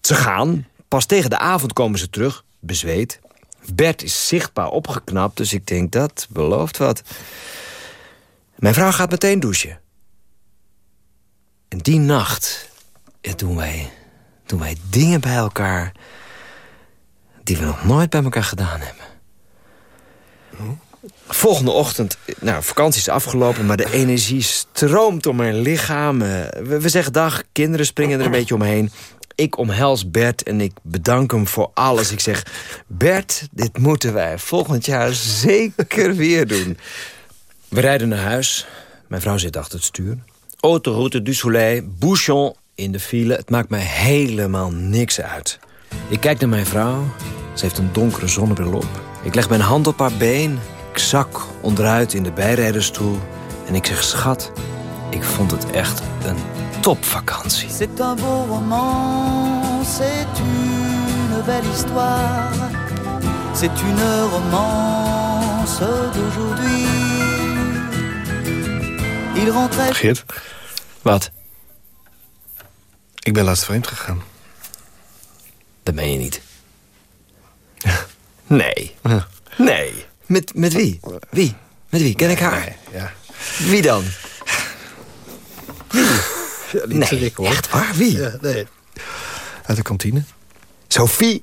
ze gaan. Pas tegen de avond komen ze terug, bezweet. Bert is zichtbaar opgeknapt, dus ik denk, dat belooft wat. Mijn vrouw gaat meteen douchen. En die nacht doen, wij, doen wij dingen bij elkaar... die we nog nooit bij elkaar gedaan hebben. Volgende ochtend, nou, vakantie is afgelopen... maar de energie stroomt door mijn lichaam. Eh, We, we zeggen dag, kinderen springen er een beetje omheen. Ik omhels Bert en ik bedank hem voor alles. Ik zeg, Bert, dit moeten wij volgend jaar zeker weer doen. We rijden naar huis. Mijn vrouw zit achter het stuur. Autoroute du Soleil, bouchon in de file. Het maakt mij helemaal niks uit. Ik kijk naar mijn vrouw. Ze heeft een donkere zonnebril op. Ik leg mijn hand op haar been. Ik zak onderuit in de bijrijdersstoel. En ik zeg, schat, ik vond het echt een topvakantie. C'est un beau roman, c'est une belle histoire. C'est une romance d'aujourd'hui. Il rentrait Geert, Wat? ik ben laatst vreemd gegaan. Dat meen je niet. Nee. Nee. Met, met wie? Wie? Met wie? Ken ik haar? Ja. Wie dan? ja niet Nee, hoor. echt waar? Wie? Ja, nee. Uit de kantine. Sophie?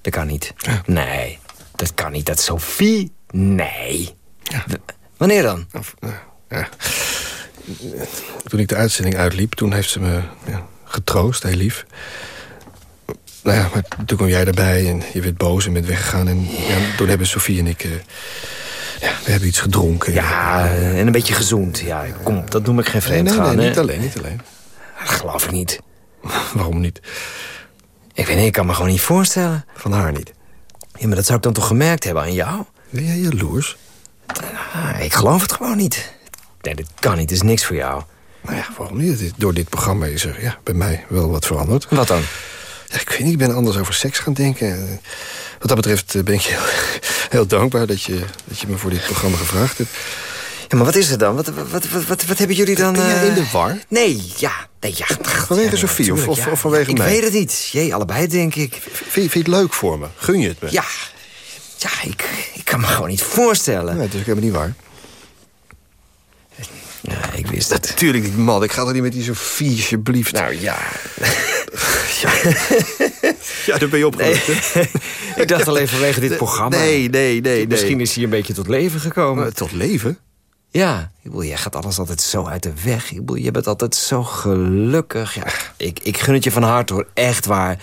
Dat kan niet. Nee, dat kan niet. Dat Sophie? Nee. Wanneer dan? Of, eh, ja. Toen ik de uitzending uitliep, toen heeft ze me ja, getroost, heel lief. Nou ja, maar toen kwam jij erbij en je werd boos en bent weggegaan. En ja, toen hebben Sofie en ik... eh, ja, we hebben iets gedronken. Ja, en een beetje gezoend. Ja, kom, dat noem ik geen vreemd nee, nee, niet alleen, niet alleen. Dat geloof ik niet. [laughs] Waarom niet? Ik weet niet, ik kan me gewoon niet voorstellen. Van haar niet. Ja, maar dat zou ik dan toch gemerkt hebben aan jou? Ben jij jaloers? Ah, ik geloof het gewoon niet. Nee, dit kan niet, het is niks voor jou. Nou ja, waarom niet? Door dit programma is er ja, bij mij wel wat veranderd. Wat dan? Ja, ik weet niet, ik ben anders over seks gaan denken. Wat dat betreft eh, ben ik heel, [laughs] heel dankbaar dat je, dat je me voor dit programma gevraagd hebt. Ja, maar wat is er dan? Wat, wat, wat, wat, wat hebben jullie dan... Ben jij eh, in de war? Nee, ja. Nee, ja Vanwege ja, Sofie of- of- of vanwege ik mij? weet het niet. Jee, allebei denk ik. Vind, je- vind je het leuk voor me? Gun je het me? Ja, ja ik, ik kan me gewoon niet voorstellen. Nee, dat is helemaal niet waar. Ja, ik wist het. Natuurlijk niet, man. Ik ga toch niet met die Sofie, alsjeblieft. Nou [laughs] ja. Ja, daar ben je opgelucht, ik dacht alleen vanwege dit programma. Nee, nee, nee, nee. Misschien is hij een beetje tot leven gekomen. Maar tot leven? Ja, ik bedoel, jij gaat alles altijd zo uit de weg. Ik bedoel, je bent altijd zo gelukkig. Ja, ik, ik gun het je van harte hoor, echt waar.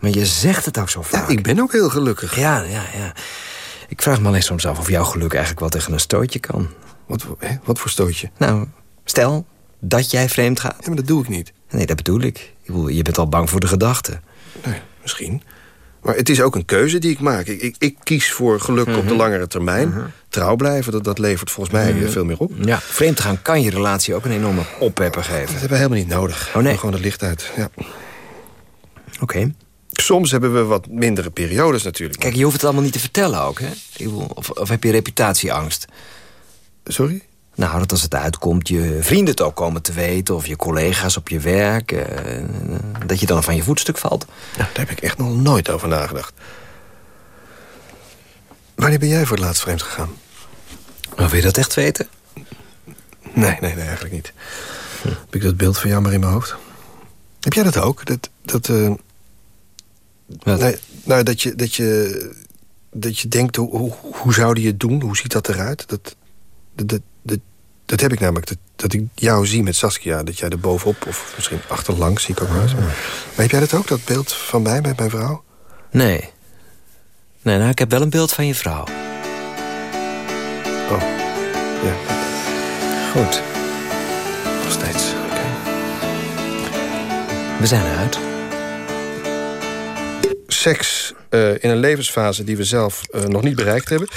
Maar je zegt het ook zo Ja, vaak. ik ben ook heel gelukkig. Ja, ja, ja. Ik vraag me alleen soms af of jouw geluk eigenlijk wel tegen een stootje kan. Wat, voor- hè? Wat voor stootje? Nou, stel dat jij vreemd gaat. Ja, maar dat doe ik niet. Nee, dat bedoel ik. ik bedoel, je bent al bang voor de gedachte. Nee, misschien. Maar het is ook een keuze die ik maak. Ik, ik, ik kies voor geluk op de langere termijn. Trouw blijven, dat, dat levert volgens mij eh, veel meer op. Ja, vreemd te gaan kan je relatie ook een enorme oppepper geven. Dat hebben we helemaal niet nodig. Oh, nee. Gewoon het licht uit. Ja. Oké. Soms hebben we wat mindere periodes natuurlijk. Kijk, je hoeft het allemaal niet te vertellen ook, hè? Of, of heb je reputatieangst? Sorry? Nou, dat als het uitkomt, je vrienden het ook komen te weten... of je collega's op je werk, eh, dat je dan van je voetstuk valt. Ja, daar heb ik echt nog nooit over nagedacht. Wanneer ben jij voor het laatst vreemd gegaan? Maar wil je dat echt weten? Nee, nee, nee, eigenlijk niet. Heb ik dat beeld van jou maar in mijn hoofd? Heb jij dat ook? Dat, dat, eh, nee, nou, dat je, dat je, dat je denkt, hoe, hoe, hoe zou die het doen? Hoe ziet dat eruit? Dat, dat, dat, dat, heb ik namelijk. Dat, dat ik jou zie met Saskia. Dat jij er bovenop, of misschien achterlangs, zie ik ook wel eens. Maar heb jij dat ook, dat beeld van mij met mijn vrouw? Nee. Nee, nou, ik heb wel een beeld van je vrouw. Oh, ja, Goed, nog steeds. Oké. we zijn eruit. seks in een levensfase die we zelf eh, nog niet bereikt hebben.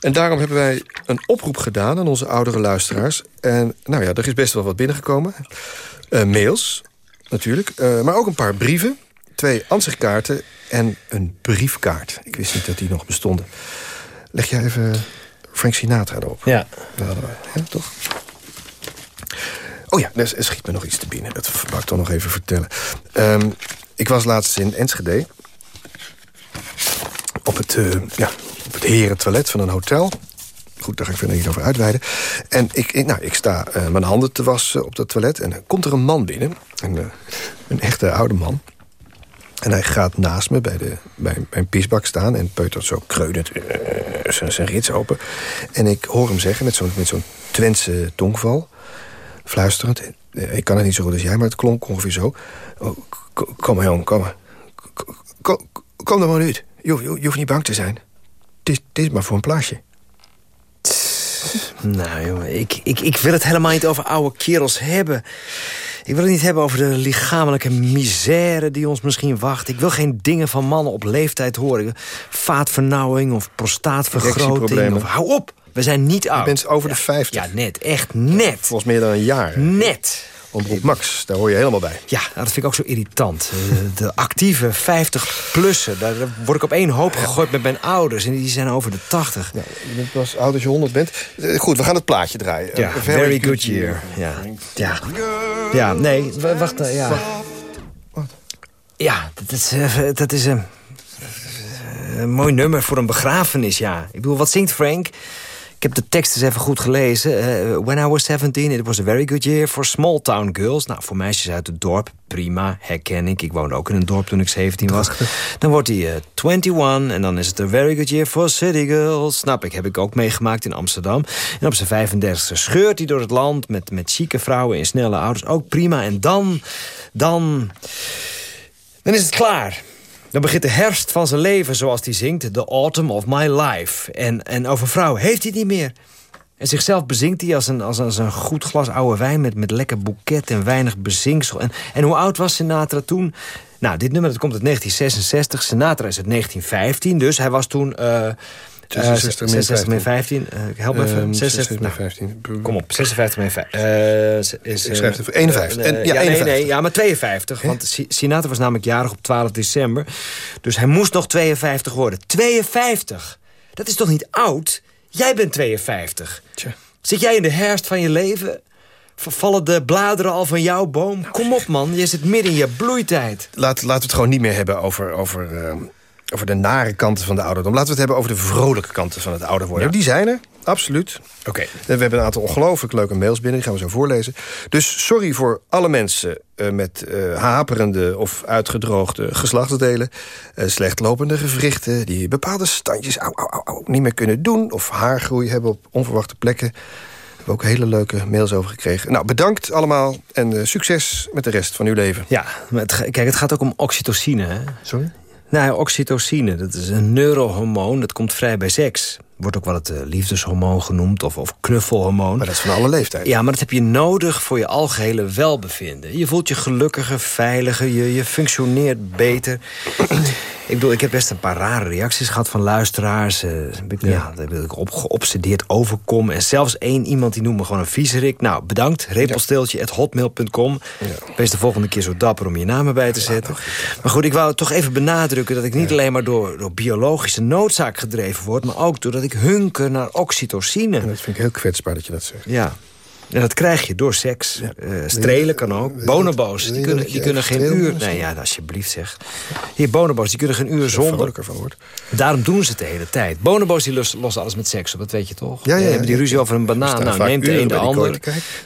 En daarom hebben wij een oproep gedaan aan onze oudere luisteraars. En nou ja, er is best wel wat binnengekomen. Eh, mails, natuurlijk. eh, maar ook een paar brieven. Twee ansichtkaarten en een briefkaart. Ik wist niet dat die nog bestonden. Leg jij even Frank Sinatra erop. Ja. Dat hadden we, ja, toch? Oh ja, er schiet me nog iets te binnen. Dat wou ik toch nog even vertellen. Ehm, ik was laatst in Enschede. Op het, eh ja, herentoilet van een hotel. Goed, daar ga ik verder niet over uitweiden. En ik, nou, ik sta eh, mijn handen te wassen op dat toilet. En dan komt er een man binnen. Een, eh, een echte oude man. En hij gaat naast me bij, de, bij mijn pisbak staan... en peutert zo kreunend zijn- rits open. En ik hoor hem zeggen met zo'n zo'n Twentse tongval... fluisterend, ik kan het niet zo goed als jij... maar het klonk ongeveer zo. Oh, kom maar, jong, kom maar. Kom, kom er maar uit. Je, hoeft- je, je hoeft niet bang te zijn. Het is, maar voor een plaatje. Nou, jongen, ik, ik, ik wil het helemaal niet over oude kerels hebben. Ik wil het niet hebben over de lichamelijke misère die ons misschien wacht. Ik wil geen dingen van mannen op leeftijd horen. Vaatvernauwing of prostaatvergroting. Of, hou op, we zijn niet oud. Je bent over de Ja, 50. Ja, net, echt net. Volgens meer dan een jaar. Net. Omroep Max, daar hoor je helemaal bij. Ja, nou, dat vind ik ook zo irritant. Eh, De actieve 50-plussen, daar word ik op één hoop gegooid met mijn ouders. En die zijn over de 80. Ja, je bent pas oud als je 100 bent. Eh, Goed, we gaan het plaatje draaien. Ja, A very, good year. Ja, ja. ja nee, wacht. eh, ja. Ja, dat is, eh, dat is een, een mooi nummer voor een begrafenis, ja. Ik bedoel, wat zingt Frank? Ik heb de tekst eens even goed gelezen. Eh, when I was 17, it was a very good year for small town girls. Nou, voor meisjes uit het dorp, prima, herken ik. Ik woonde ook in een dorp toen ik 17 was. Dan wordt hij eh, 21 en dan is het a very good year for city girls. Snap ik, heb ik ook meegemaakt in Amsterdam. En op zijn 35e scheurt hij door het land met, met chique vrouwen in snelle auto's. Ook prima. En dan, dan, dan is het klaar. Dan begint de herfst van zijn leven, zoals hij zingt. The autumn of my life. En, en over vrouw heeft hij niet meer. En zichzelf bezinkt hij als een, als als een goed glas oude wijn... met, met lekker boeket en weinig bezinksel. En, en hoe oud was Sinatra toen? Nou, dit nummer dat komt uit 1966. Sinatra is uit 1915, dus hij was toen... Uh, 66 min 66 min 15. Uh, help me even. Ehm, 66 min nou, 15. Kom op, 56 min 15. Uh, is, Ik schrijf het voor 51. En, eh, ja, ja, 51. Nee, nee, ja, maar 52. Want Si- Sinatra was namelijk jarig op 12 december. Dus hij moest nog 52 worden. 52! Dat is toch niet oud? Jij bent 52. Tja. Zit jij in de herfst van je leven? Vallen de bladeren al van jouw boom? Nou, Kom op, man. Je zit midden in je bloeitijd. Laat, laten we het gewoon niet meer hebben over, over, eh, over de nare kanten van de ouderdom. Laten we het hebben over de vrolijke kanten van het ouder worden. Die zijn er, absoluut. Oké. En we hebben een aantal ongelooflijk leuke mails binnen, die gaan we zo voorlezen. Dus sorry voor alle mensen eh, met eh, haperende of uitgedroogde geslachtsdelen... eh, slechtlopende gewrichten, die bepaalde standjes au, au, au, au, niet meer kunnen doen... of haargroei hebben op onverwachte plekken. We hebben ook hele leuke mails over gekregen. Nou, bedankt allemaal en eh, succes met de rest van uw leven. Ja, het, kijk, het gaat ook om oxytocine, hè? Sorry? Nou, oxytocine, dat is een neurohormoon. Dat komt vrij bij seks. Wordt ook wel het eh, liefdeshormoon genoemd of, of knuffelhormoon. Maar dat is van alle leeftijden. Ja, maar dat heb je nodig voor je algehele welbevinden. Je voelt je gelukkiger, veiliger, je, je functioneert beter. [clears throat] ik bedoel, ik heb best een paar rare reacties gehad van luisteraars. eh, een beetje, ja. dat ik op, geobsedeerd overkom. En zelfs één iemand die noemt me gewoon een viezerik. Nou, bedankt. Repelsteeltje.hotmail.com. Wees de volgende keer zo dapper om je naam erbij te zetten. Maar goed, ik wou toch even benadrukken... dat ik niet alleen maar door, door biologische noodzaak gedreven word... maar ook doordat ik hunker naar oxytocine. En dat vind ik heel kwetsbaar dat je dat zegt. Ja. En dat krijg je door seks. Eh, strelen kan ook. Bonobo's, die kunnen, die kunnen geen uur... Nee, ja, alsjeblieft zeg. Hier, bonobo's, die kunnen geen uur er zonder... van wordt. Daarom doen ze het de hele tijd. Bonobo's die lossen, lossen alles met seks op, dat weet je toch? Ja, ja, Die hebben die ja. ruzie over een banaan. Nou, neemt de een de ander.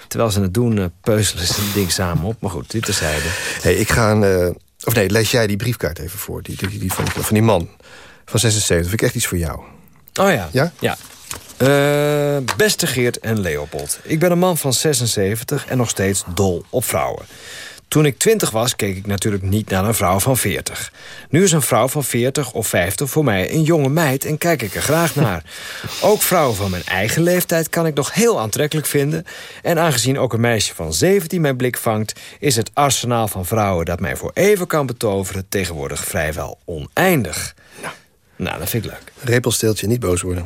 Terwijl ze het doen, eh, peuzelen ze het ding samen op. Maar goed, dit terzijde. Hey, ik ga een... eh, of nee, lees jij die briefkaart even voor. Die, die, die van, van die man van 76. Vind ik echt iets voor jou. Oh ja. Ja? Ja. Eh, beste Geert en Leopold. Ik ben een man van 76 en nog steeds dol op vrouwen. Toen ik 20 was, keek ik natuurlijk niet naar een vrouw van 40. Nu is een vrouw van 40 of 50 voor mij een jonge meid en kijk ik er graag [laughs] naar. Ook vrouwen van mijn eigen leeftijd kan ik nog heel aantrekkelijk vinden. En aangezien ook een meisje van 17 mijn blik vangt... is het arsenaal van vrouwen dat mij voor even kan betoveren... tegenwoordig vrijwel oneindig. Nou, dat vind ik leuk. Repelsteeltje, niet boos worden.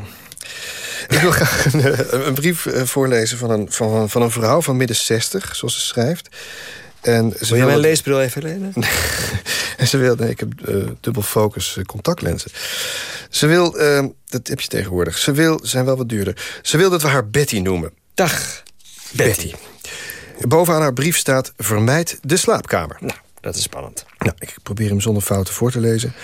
Ik wil graag een, eh, een brief eh, voorlezen van een, van, van een vrouw van midden 60, zoals ze schrijft. En ze Wil jij mijn leesbril even lenen? [laughs] En ze wil, nee, ik heb eh, dubbel focus contactlenzen. Ze wil, eh, dat heb je tegenwoordig. Ze wil, zijn wel wat duurder. Ze wil dat we haar Betty noemen. Dag, Betty. Bovenaan haar brief staat: vermijd de slaapkamer. Nou, dat is spannend. Nou, ik probeer hem zonder fouten voor te lezen.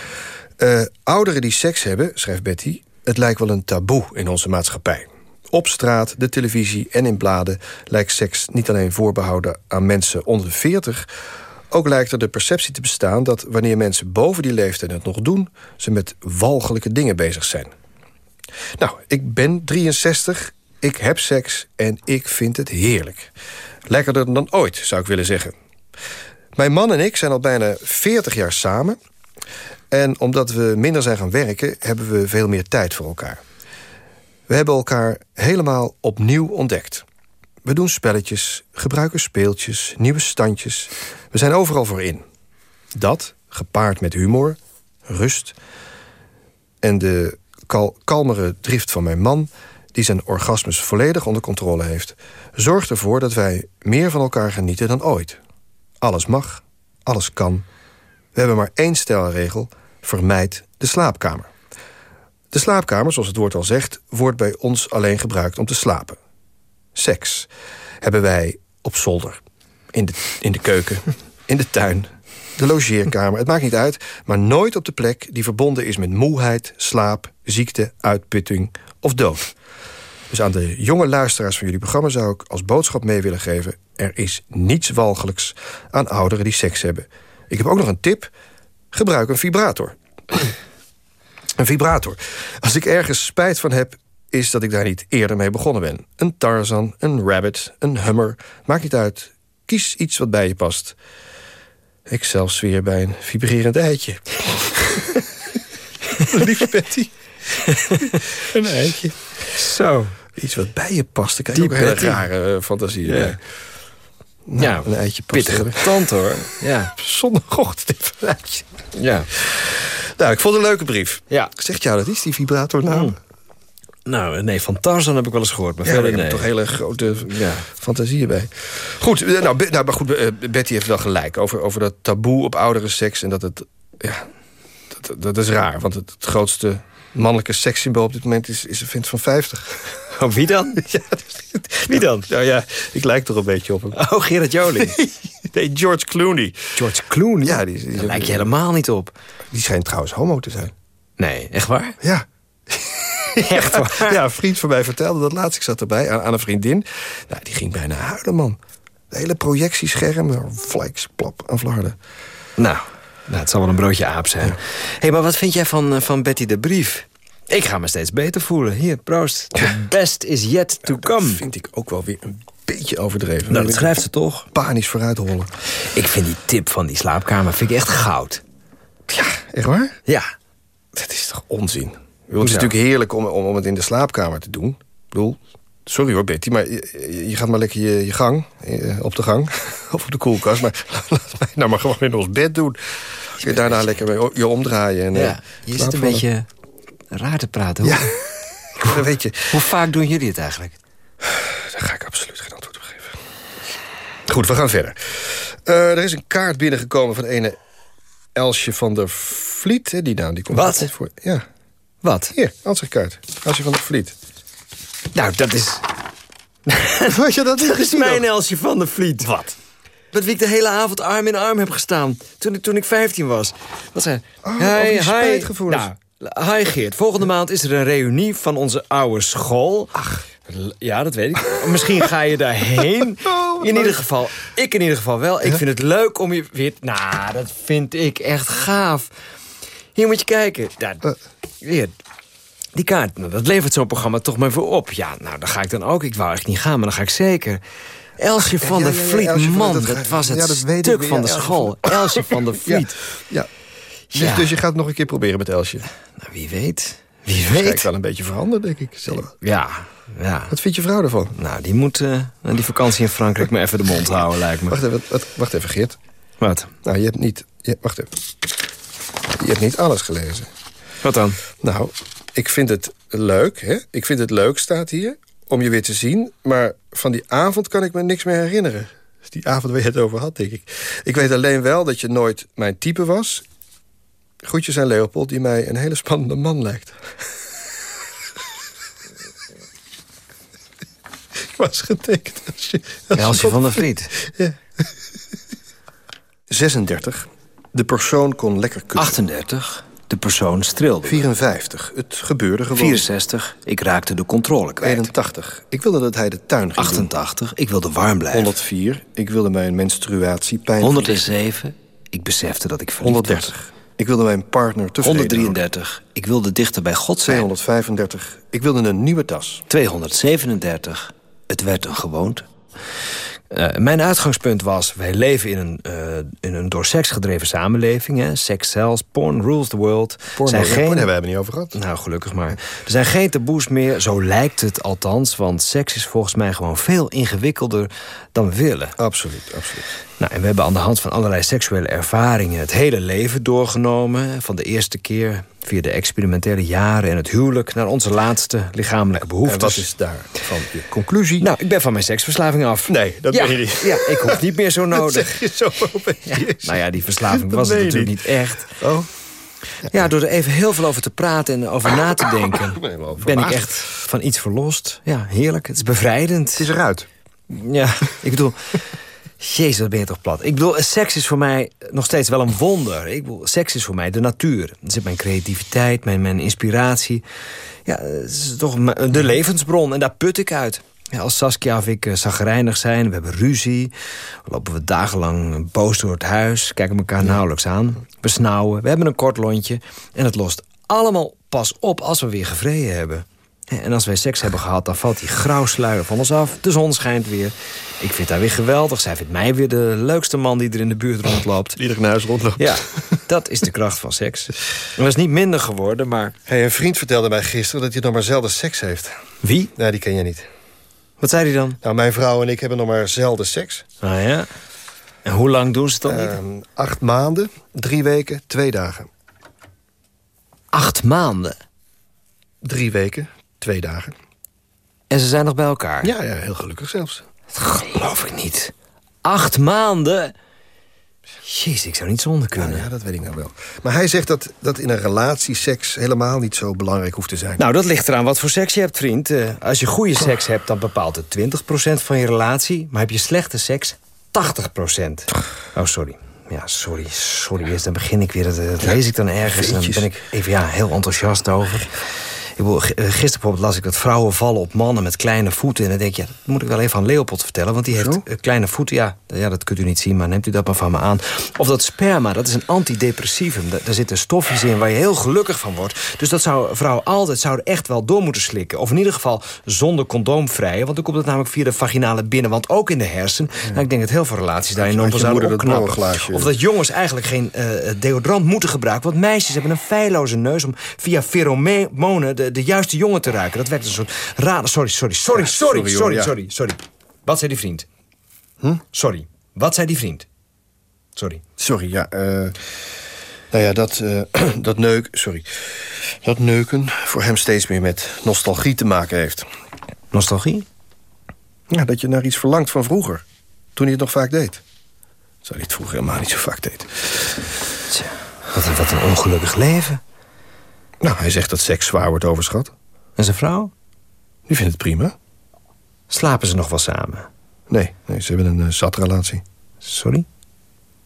Eh, ouderen die seks hebben, schrijft Betty... het lijkt wel een taboe in onze maatschappij. Op straat, de televisie en in bladen... lijkt seks niet alleen voorbehouden aan mensen onder de 40... ook lijkt er de perceptie te bestaan dat wanneer mensen boven die leeftijd het nog doen... ze met walgelijke dingen bezig zijn. Nou, ik ben 63, ik heb seks en ik vind het heerlijk. Lekkerder dan ooit, zou ik willen zeggen. Mijn man en ik zijn al bijna 40 jaar samen. En omdat we minder zijn gaan werken, hebben we veel meer tijd voor elkaar. We hebben elkaar helemaal opnieuw ontdekt. We doen spelletjes, gebruiken speeltjes, nieuwe standjes. We zijn overal voor in. Dat, gepaard met humor, rust... en de kal kalmere drift van mijn man... die zijn orgasmes volledig onder controle heeft... zorgt ervoor dat wij meer van elkaar genieten dan ooit. Alles mag, alles kan. We hebben maar één stelregel: vermijd de slaapkamer. De slaapkamer, zoals het woord al zegt, wordt bij ons alleen gebruikt om te slapen. Seks hebben wij op zolder, in de, in de keuken, in de tuin, de logeerkamer. Het maakt niet uit, maar nooit op de plek die verbonden is met moeheid, slaap, ziekte, uitputting of dood. Dus aan de jonge luisteraars van jullie programma zou ik als boodschap mee willen geven: er is niets walgelijks aan ouderen die seks hebben. Ik heb ook nog een tip: gebruik een vibrator. een vibrator. Als ik ergens spijt van heb, is dat ik daar niet eerder mee begonnen ben. Een Tarzan, een Rabbit, een Hummer, maakt niet uit. Kies iets wat bij je past. Ik zelf zweer bij een vibrerend eitje. [laughs] Liefst Betty. een eitje. Zo. Iets wat bij je past. Daar krijg Die je ook hele rare uh, fantasieën Ja. bij. Nou, Ja, een eitje. Pittige tand hoor. Ja. [laughs] Zondagochtend een eitje. Ja. Nou, ik vond het een leuke brief. Ja. Zegt jou dat iets, die vibrator nou? Nou, nee, van Tarzan heb ik wel eens gehoord. Maar Ja, verder nee. toch hele grote Ja. fantasieën bij. Goed, eh, nou, nou maar goed, eh, Betty heeft wel gelijk over, over dat taboe op oudere seks. En dat het, ja, dat, dat is raar. Want het, het grootste mannelijke sekssymbool op dit moment is, is een vent van 50. Oh, wie dan? [laughs] Ja, Wie dan? Nou ja, ik lijk er een beetje op hem. [laughs] Oh, Gerard Joling. [laughs] Nee, George Clooney. George Clooney? Ja, die, die, Daar lijk je helemaal niet op. die schijnt trouwens homo te zijn. Nee, echt waar? Ja. Echt waar? Ja, een vriend van mij vertelde dat laatst. Ik zat erbij aan, aan een vriendin. Nou, die ging bijna huilen, man. De hele projectiescherm, flikes, plap aan flarden. Nou, nou, het zal wel een broodje aap zijn. Hé, hey, maar wat vind jij van, eh, van Betty de Brief? Ik ga me steeds beter voelen. Hier, proost. The best is yet to Dat come. vind ik ook wel weer een beetje overdreven. Nou, dat schrijft ze toch? Panisch vooruit hollen. Ik vind die tip van die slaapkamer vind ik echt goud. Ja, echt waar? Ja. Dat is toch onzin? Het is natuurlijk heerlijk om, om, om het in de slaapkamer te doen. Ik bedoel, sorry hoor Betty, maar je, je gaat maar lekker je, je gang, eh, op de gang, [laughs] of op de koelkast. Maar [laughs] laat mij nou maar gewoon in ons bed doen. Kun je daarna lekker je omdraaien. En, eh, ja. Je zit een beetje raar te praten. Hoe, Ja, [laughs] dan weet je. hoe vaak doen jullie het eigenlijk? [sighs] Daar ga ik absoluut geen antwoord op geven. Goed, we gaan verder. Eh, er is een kaart binnengekomen van ene Elsje van der Vliet. Hè, die naam die komt Wat? voor. Ja, Wat? hier, ansichtkaart. Elsje van der Vliet. Nou, dat is... [laughs] Weet je dat? Dat is mijn Elsje van der Vliet. Wat? Met wie ik de hele avond arm in arm heb gestaan. Toen ik, toen ik 15 was. Wat zei Oh, over die spijtgevoelens. Nou, hi Geert. Volgende maand is er een reunie van onze oude school. Ach. Ja, dat weet ik. Misschien ga je daarheen. [laughs] Oh, In ieder geval, ik in ieder geval wel. Ik vind het leuk om je weer... Nou, dat vind ik echt gaaf. Hier moet je kijken. Eh. weer. Die kaart, nou, dat levert zo'n programma toch maar voor op. Ja, nou, dan ga ik dan ook. Ik wou echt niet gaan, maar dan ga ik zeker. Elsje van ja, der ja, ja, Vliet, man, dat was het stuk van de school. Elsje van der Vliet. Ja. Dus, Ja. dus je gaat het nog een keer proberen met Elsje. Nou, wie weet. Wie Kijk, weet. wel een beetje veranderd, denk ik zelf. Ja, ja. Wat vindt je vrouw ervan? Nou, die moet na die vakantie in Frankrijk maar even de mond houden, lijkt me. Wacht even, wat- wacht even Geert. Wat? Nou, je hebt niet... Je, wacht even. Je hebt niet alles gelezen. Wat dan? Nou, ik vind het leuk, hè? Ik vind het leuk, staat hier, om je weer te zien. Maar van die avond kan ik me niks meer herinneren. Dus die avond waar je het over had, denk ik. Ik weet alleen wel dat je nooit mijn type was. Groetjes aan Leopold, die mij een hele spannende man lijkt. ik was getekend als je... als je Elsje van der Vliet. 36. De persoon kon lekker kussen. 38. De persoon streelde. 54. Het gebeurde gewoon. 64. Ik raakte de controle kwijt. 81. Ik wilde dat hij de tuin ging doen. 88. Ik wilde warm blijven. 104. Ik wilde mijn menstruatie pijn 107. Ik besefte dat ik verliefd 130. Ik wilde mijn partner tevreden 133. Ik wilde dichter bij God zijn. 235. Ik wilde een nieuwe tas. 237. Het werd een gewoonte. Eh, mijn uitgangspunt was, wij leven in een, eh, in een door seks gedreven samenleving. Hè. Sex sells, porn rules the world. Porno, zijn geen... hebben we niet over gehad. Nou, gelukkig maar. Er zijn geen taboes meer, zo lijkt het althans. Want seks is volgens mij gewoon veel ingewikkelder dan we willen. Absoluut, absoluut. Nou, en we hebben aan de hand van allerlei seksuele ervaringen... het hele leven doorgenomen. Van de eerste keer via de experimentele jaren en het huwelijk... naar onze laatste lichamelijke behoeftes. En wat is daarvan je conclusie? Nou, ik ben van mijn seksverslaving af. Nee, dat ja, ben je niet. Ja, ik hoef niet meer zo [laughs] Dat nodig. zeg je zo. Ja, nou ja, die verslaving Dat was het natuurlijk niet echt. Oh, Ja, door er even heel veel over te praten en over na te denken... [laughs] ben ik echt van iets verlost. Ja, heerlijk. Het is bevrijdend. het is eruit. Ja, ik bedoel... Jezus, wat ben je toch plat. Ik bedoel, seks is voor mij nog steeds wel een wonder. Ik bedoel, seks is voor mij de natuur. Er zit mijn creativiteit, mijn, mijn inspiratie. Ja, het is toch de levensbron en daar put ik uit. Ja, als Saskia of ik uh, zagrijnig zijn, we hebben ruzie... lopen we dagenlang boos door het huis, kijken elkaar nauwelijks aan... we snauwen, we hebben een kort lontje... en het lost allemaal pas op als we weer gevreden hebben. En als wij seks hebben gehad, dan valt die grauwsluier van ons af. De zon schijnt weer. Ik vind haar weer geweldig. Zij vindt mij weer de leukste man die er in de buurt rondloopt. Die er naar huis rondloopt. Ja. Dat is de kracht van seks. Dat is niet minder geworden, maar... Hey, een vriend vertelde mij gisteren dat hij nog maar zelden seks heeft. Wie? Nou, die ken je niet. Wat zei hij dan? Nou, mijn vrouw en ik hebben nog maar zelden seks. Ah ja? En hoe lang doen ze het dan niet? Ehm, acht maanden, drie weken, twee dagen. Acht maanden? Drie weken, twee dagen. En ze zijn nog bij elkaar? Ja, ja heel gelukkig zelfs. Dat geloof ik niet. Acht maanden? Jezus, ik zou niet zonder kunnen. Ja, ja, dat weet ik nou wel. Maar hij zegt dat, dat in een relatie seks helemaal niet zo belangrijk hoeft te zijn. Nou, dat ligt eraan wat voor seks je hebt, vriend. Eh, als je goede seks hebt, dan bepaalt het 20% van je relatie. Maar heb je slechte seks, 80%. Oh, sorry. Ja, sorry, sorry. Dan begin ik weer. Dat, dat lees ik dan ergens. En dan ben ik even ja, heel enthousiast over. Bedoel, eh, gisteren bijvoorbeeld las ik dat vrouwen vallen op mannen met kleine voeten. En dan denk je, ja, dat moet ik wel even aan Leopold vertellen. Want die heeft Zo? eh, kleine voeten. Ja, ja, dat kunt u niet zien, maar neemt u dat maar van me aan. Of dat sperma, dat is een antidepressivum. Da- Daar zitten stofjes in waar je heel gelukkig van wordt. Dus dat zou vrouwen altijd zouden echt wel door moeten slikken. Of in ieder geval zonder condoom vrijen. Want dan komt het namelijk via de vaginale binnenwand ook in de hersen. Nou, ik denk dat heel veel relaties daar enorm van zouden dat opknappen. borrelglaasje- Of dat jongens eigenlijk geen eh, deodorant moeten gebruiken. Want meisjes hebben een feilloze neus om via pheromonen de, de juiste jongen te ruiken. Dat als een soort. Sorry, sorry, sorry, sorry, sorry, sorry, sorry, Wat zei die vriend? Sorry. Wat zei die vriend? Sorry. Sorry, ja. eh, nou ja, dat, eh, [clears throat] dat neuk... Sorry. Dat neuken voor hem steeds meer met nostalgie te maken heeft. Nostalgie? Ja, dat je naar iets verlangt van vroeger. Toen hij het nog vaak deed. Zou hij het vroeger helemaal niet zo vaak deed. Tja, wat een, wat een ongelukkig leven. Nou, hij zegt dat seks zwaar wordt overschat. En zijn vrouw? Die vindt het prima. Slapen ze nog wel samen? Nee, nee ze hebben een uh, zatrelatie. Sorry?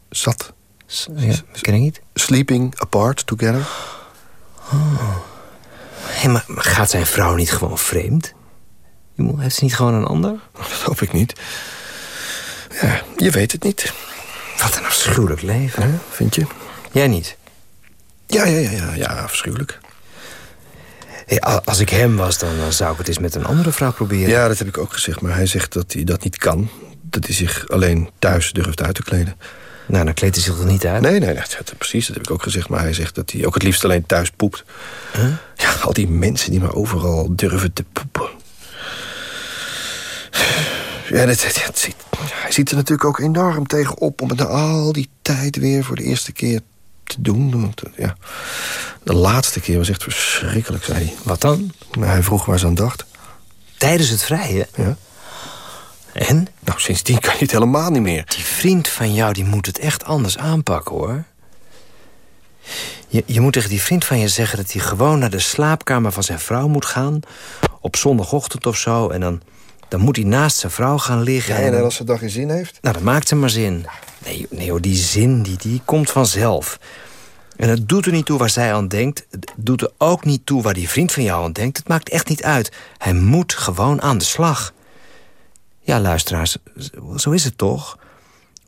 Zat. S ja, ken ik niet. Sleeping apart together. Oh. Hey, maar, maar gaat zijn vrouw niet gewoon vreemd? Heeft ze niet gewoon een ander? Dat hoop ik niet. Ja, je weet het niet. Wat een afschuwelijk leven. Vind je? Jij niet? Ja, ja, ja, ja, ja afschuwelijk. Als ik hem was, dan, dan zou ik het eens met een andere vrouw proberen. Ja, dat heb ik ook gezegd. Maar hij zegt dat hij dat niet kan. Dat hij zich alleen thuis durft uit te kleden. Nou, dan kleedt hij zich er niet uit? Nee, nee, dat, dat, precies. Dat heb ik ook gezegd. Maar hij zegt dat hij ook het liefst alleen thuis poept. Huh? Ja, al die mensen die maar overal durven te poepen. Ja, dat, dat, hij ziet er natuurlijk ook enorm tegen op... om het na al die tijd weer voor de eerste keer te doen. Want, ja, de laatste keer was echt verschrikkelijk, zei hij. Wat dan? Maar hij vroeg waar ze aan dacht. Tijdens het vrije? Ja. En? Nou, sindsdien kan je het helemaal niet meer. Die vriend van jou, die moet het echt anders aanpakken, hoor. Je, je moet tegen die vriend van je zeggen dat hij gewoon naar de slaapkamer van zijn vrouw moet gaan. Op zondagochtend of zo. En dan, dan moet hij naast zijn vrouw gaan liggen. Ja, en als ze dag in zin heeft? Nou, dat maakt ze maar zin. Nee, nee hoor, die zin die, die komt vanzelf. En het doet er niet toe waar zij aan denkt. Het doet er ook niet toe waar die vriend van jou aan denkt. Het maakt echt niet uit. Hij moet gewoon aan de slag. Ja, luisteraars, zo is het toch?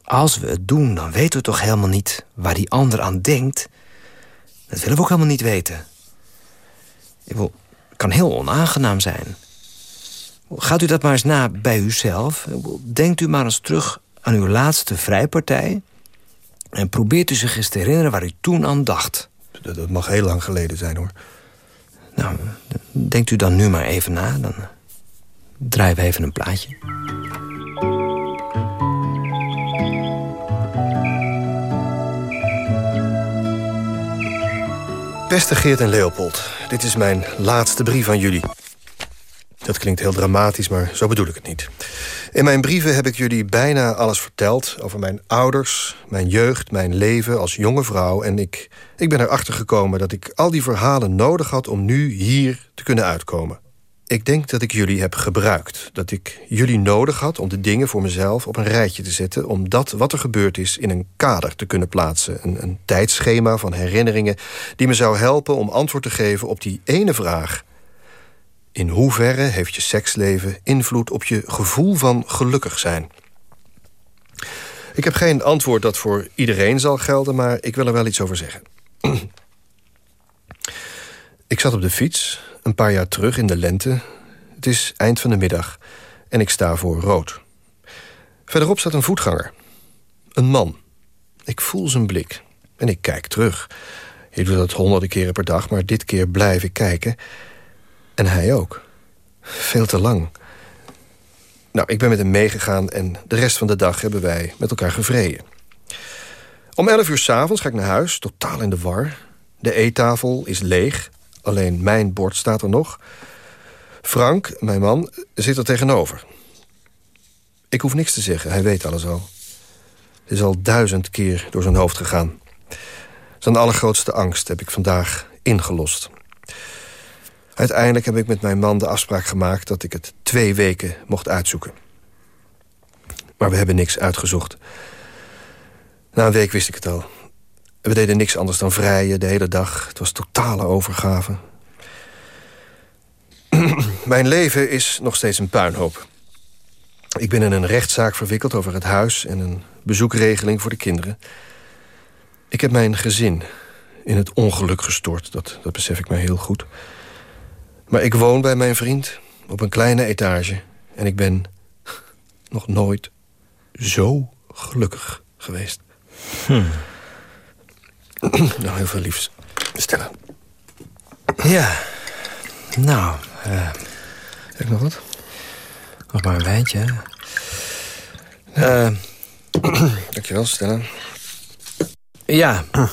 Als we het doen, dan weten we toch helemaal niet waar die ander aan denkt. Dat willen we ook helemaal niet weten. Ik kan heel onaangenaam zijn. Gaat u dat maar eens na bij uzelf. Denkt u maar eens terug aan uw laatste vrijpartij... en probeert u zich eens te herinneren waar u toen aan dacht. Dat, dat mag heel lang geleden zijn, hoor. Nou, denkt u dan nu maar even na. Dan draaien we even een plaatje. Beste Geert en Leopold, dit is mijn laatste brief aan jullie. Dat klinkt heel dramatisch, maar zo bedoel ik het niet. In mijn brieven heb ik jullie bijna alles verteld... over mijn ouders, mijn jeugd, mijn leven als jonge vrouw... en ik, ik ben erachter gekomen dat ik al die verhalen nodig had... om nu hier te kunnen uitkomen. Ik denk dat ik jullie heb gebruikt. Dat ik jullie nodig had om de dingen voor mezelf op een rijtje te zetten... om dat wat er gebeurd is in een kader te kunnen plaatsen. Een, een tijdschema van herinneringen die me zou helpen om antwoord te geven op die ene vraag... In hoeverre heeft je seksleven invloed op je gevoel van gelukkig zijn? Ik heb geen antwoord dat voor iedereen zal gelden... maar ik wil er wel iets over zeggen. [clears throat] ik zat op de fiets, een paar jaar terug in de lente. Het is eind van de middag en ik sta voor rood. Verderop staat een voetganger. Een man. Ik voel zijn blik. En ik kijk terug. Ik doe dat honderden keren per dag, maar dit keer blijf ik kijken. En hij ook. Veel te lang. Nou, ik ben met hem meegegaan en de rest van de dag hebben wij met elkaar gevreden. Om 11 uur s'avonds ga ik naar huis, totaal in de war. De eettafel is leeg, alleen mijn bord staat er nog. Frank, mijn man, zit er tegenover. Ik hoef niks te zeggen, hij weet alles al. Het is al duizend keer door zijn hoofd gegaan. Zijn allergrootste angst heb ik vandaag ingelost. Uiteindelijk heb ik met mijn man de afspraak gemaakt... dat ik het twee weken mocht uitzoeken. Maar we hebben niks uitgezocht. Na een week wist ik het al. We deden niks anders dan vrijen de hele dag. Het was totale overgave. [clears throat] Mijn leven is nog steeds een puinhoop. Ik ben in een rechtszaak verwikkeld over het huis... en een bezoekregeling voor de kinderen. Ik heb mijn gezin in het ongeluk gestort. Dat, dat besef ik mij heel goed. Maar ik woon bij mijn vriend op een kleine etage. En ik ben [laughs] nog nooit zo gelukkig geweest. Hmm. [clears throat] nou, heel veel liefs. Stella. Ja, nou... Uh, Heb ik nog wat? Nog maar een wijntje. Uh, [clears throat] Dankjewel, Stella. Ja, uh,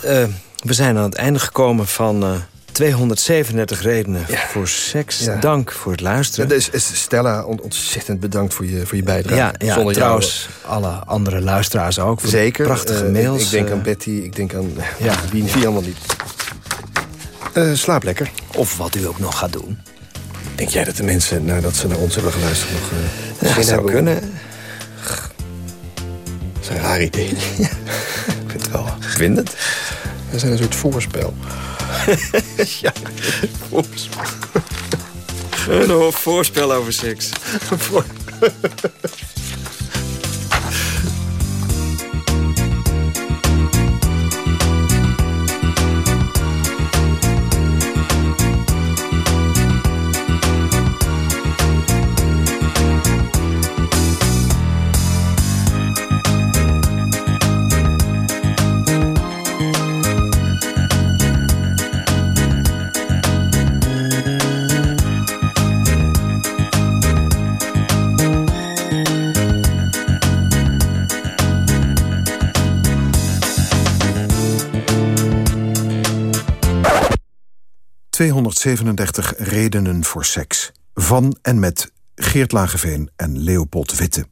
we zijn aan het einde gekomen van... Uh, 237 redenen ja. voor seks. Ja. Dank voor het luisteren. Ja, dus Stella, ontzettend bedankt voor je, voor je bijdrage. Ja, Zonder trouwens jou... alle andere luisteraars ook. Voor Zeker. Prachtige uh, mails. Ik denk aan Betty, ik denk aan... Ja, [laughs] wie, wie allemaal niet. Uh, slaap lekker. Of wat u ook nog gaat doen. Denk jij dat de mensen, nadat ze naar ons hebben geluisterd... nog uh, ja, zou kunnen. Dat is een raar idee. [laughs] ik vind het wel. Ik vind het. We zijn een soort voorspel. [laughs] ja, voorspel. [laughs] Een voorspel over seks. [laughs] ...237 redenen voor seks. Van en met Geert Lageveen en Leopold Witte.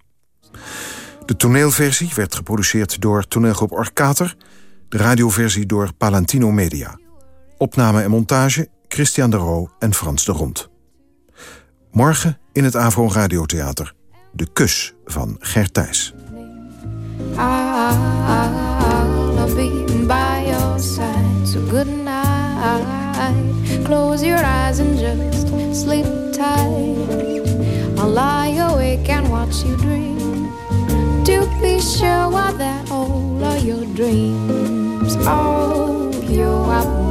De toneelversie werd geproduceerd door toneelgroep Orkater... de radioversie door Palantino Media. Opname en montage Christian de Roo en Frans de Rond. Morgen in het Avro Radiotheater... De Kus van Gert Thijs. So good night. Close your eyes and just sleep tight. I'll lie awake and watch you dream. To be sure that all of your dreams. Oh, you're up.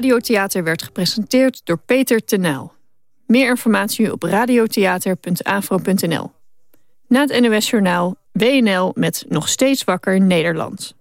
Radiotheater werd gepresenteerd door Peter Tenel. Meer informatie op radiotheater.afro.nl. Na het NOS Journaal WNL met Nog Steeds Wakker Nederland.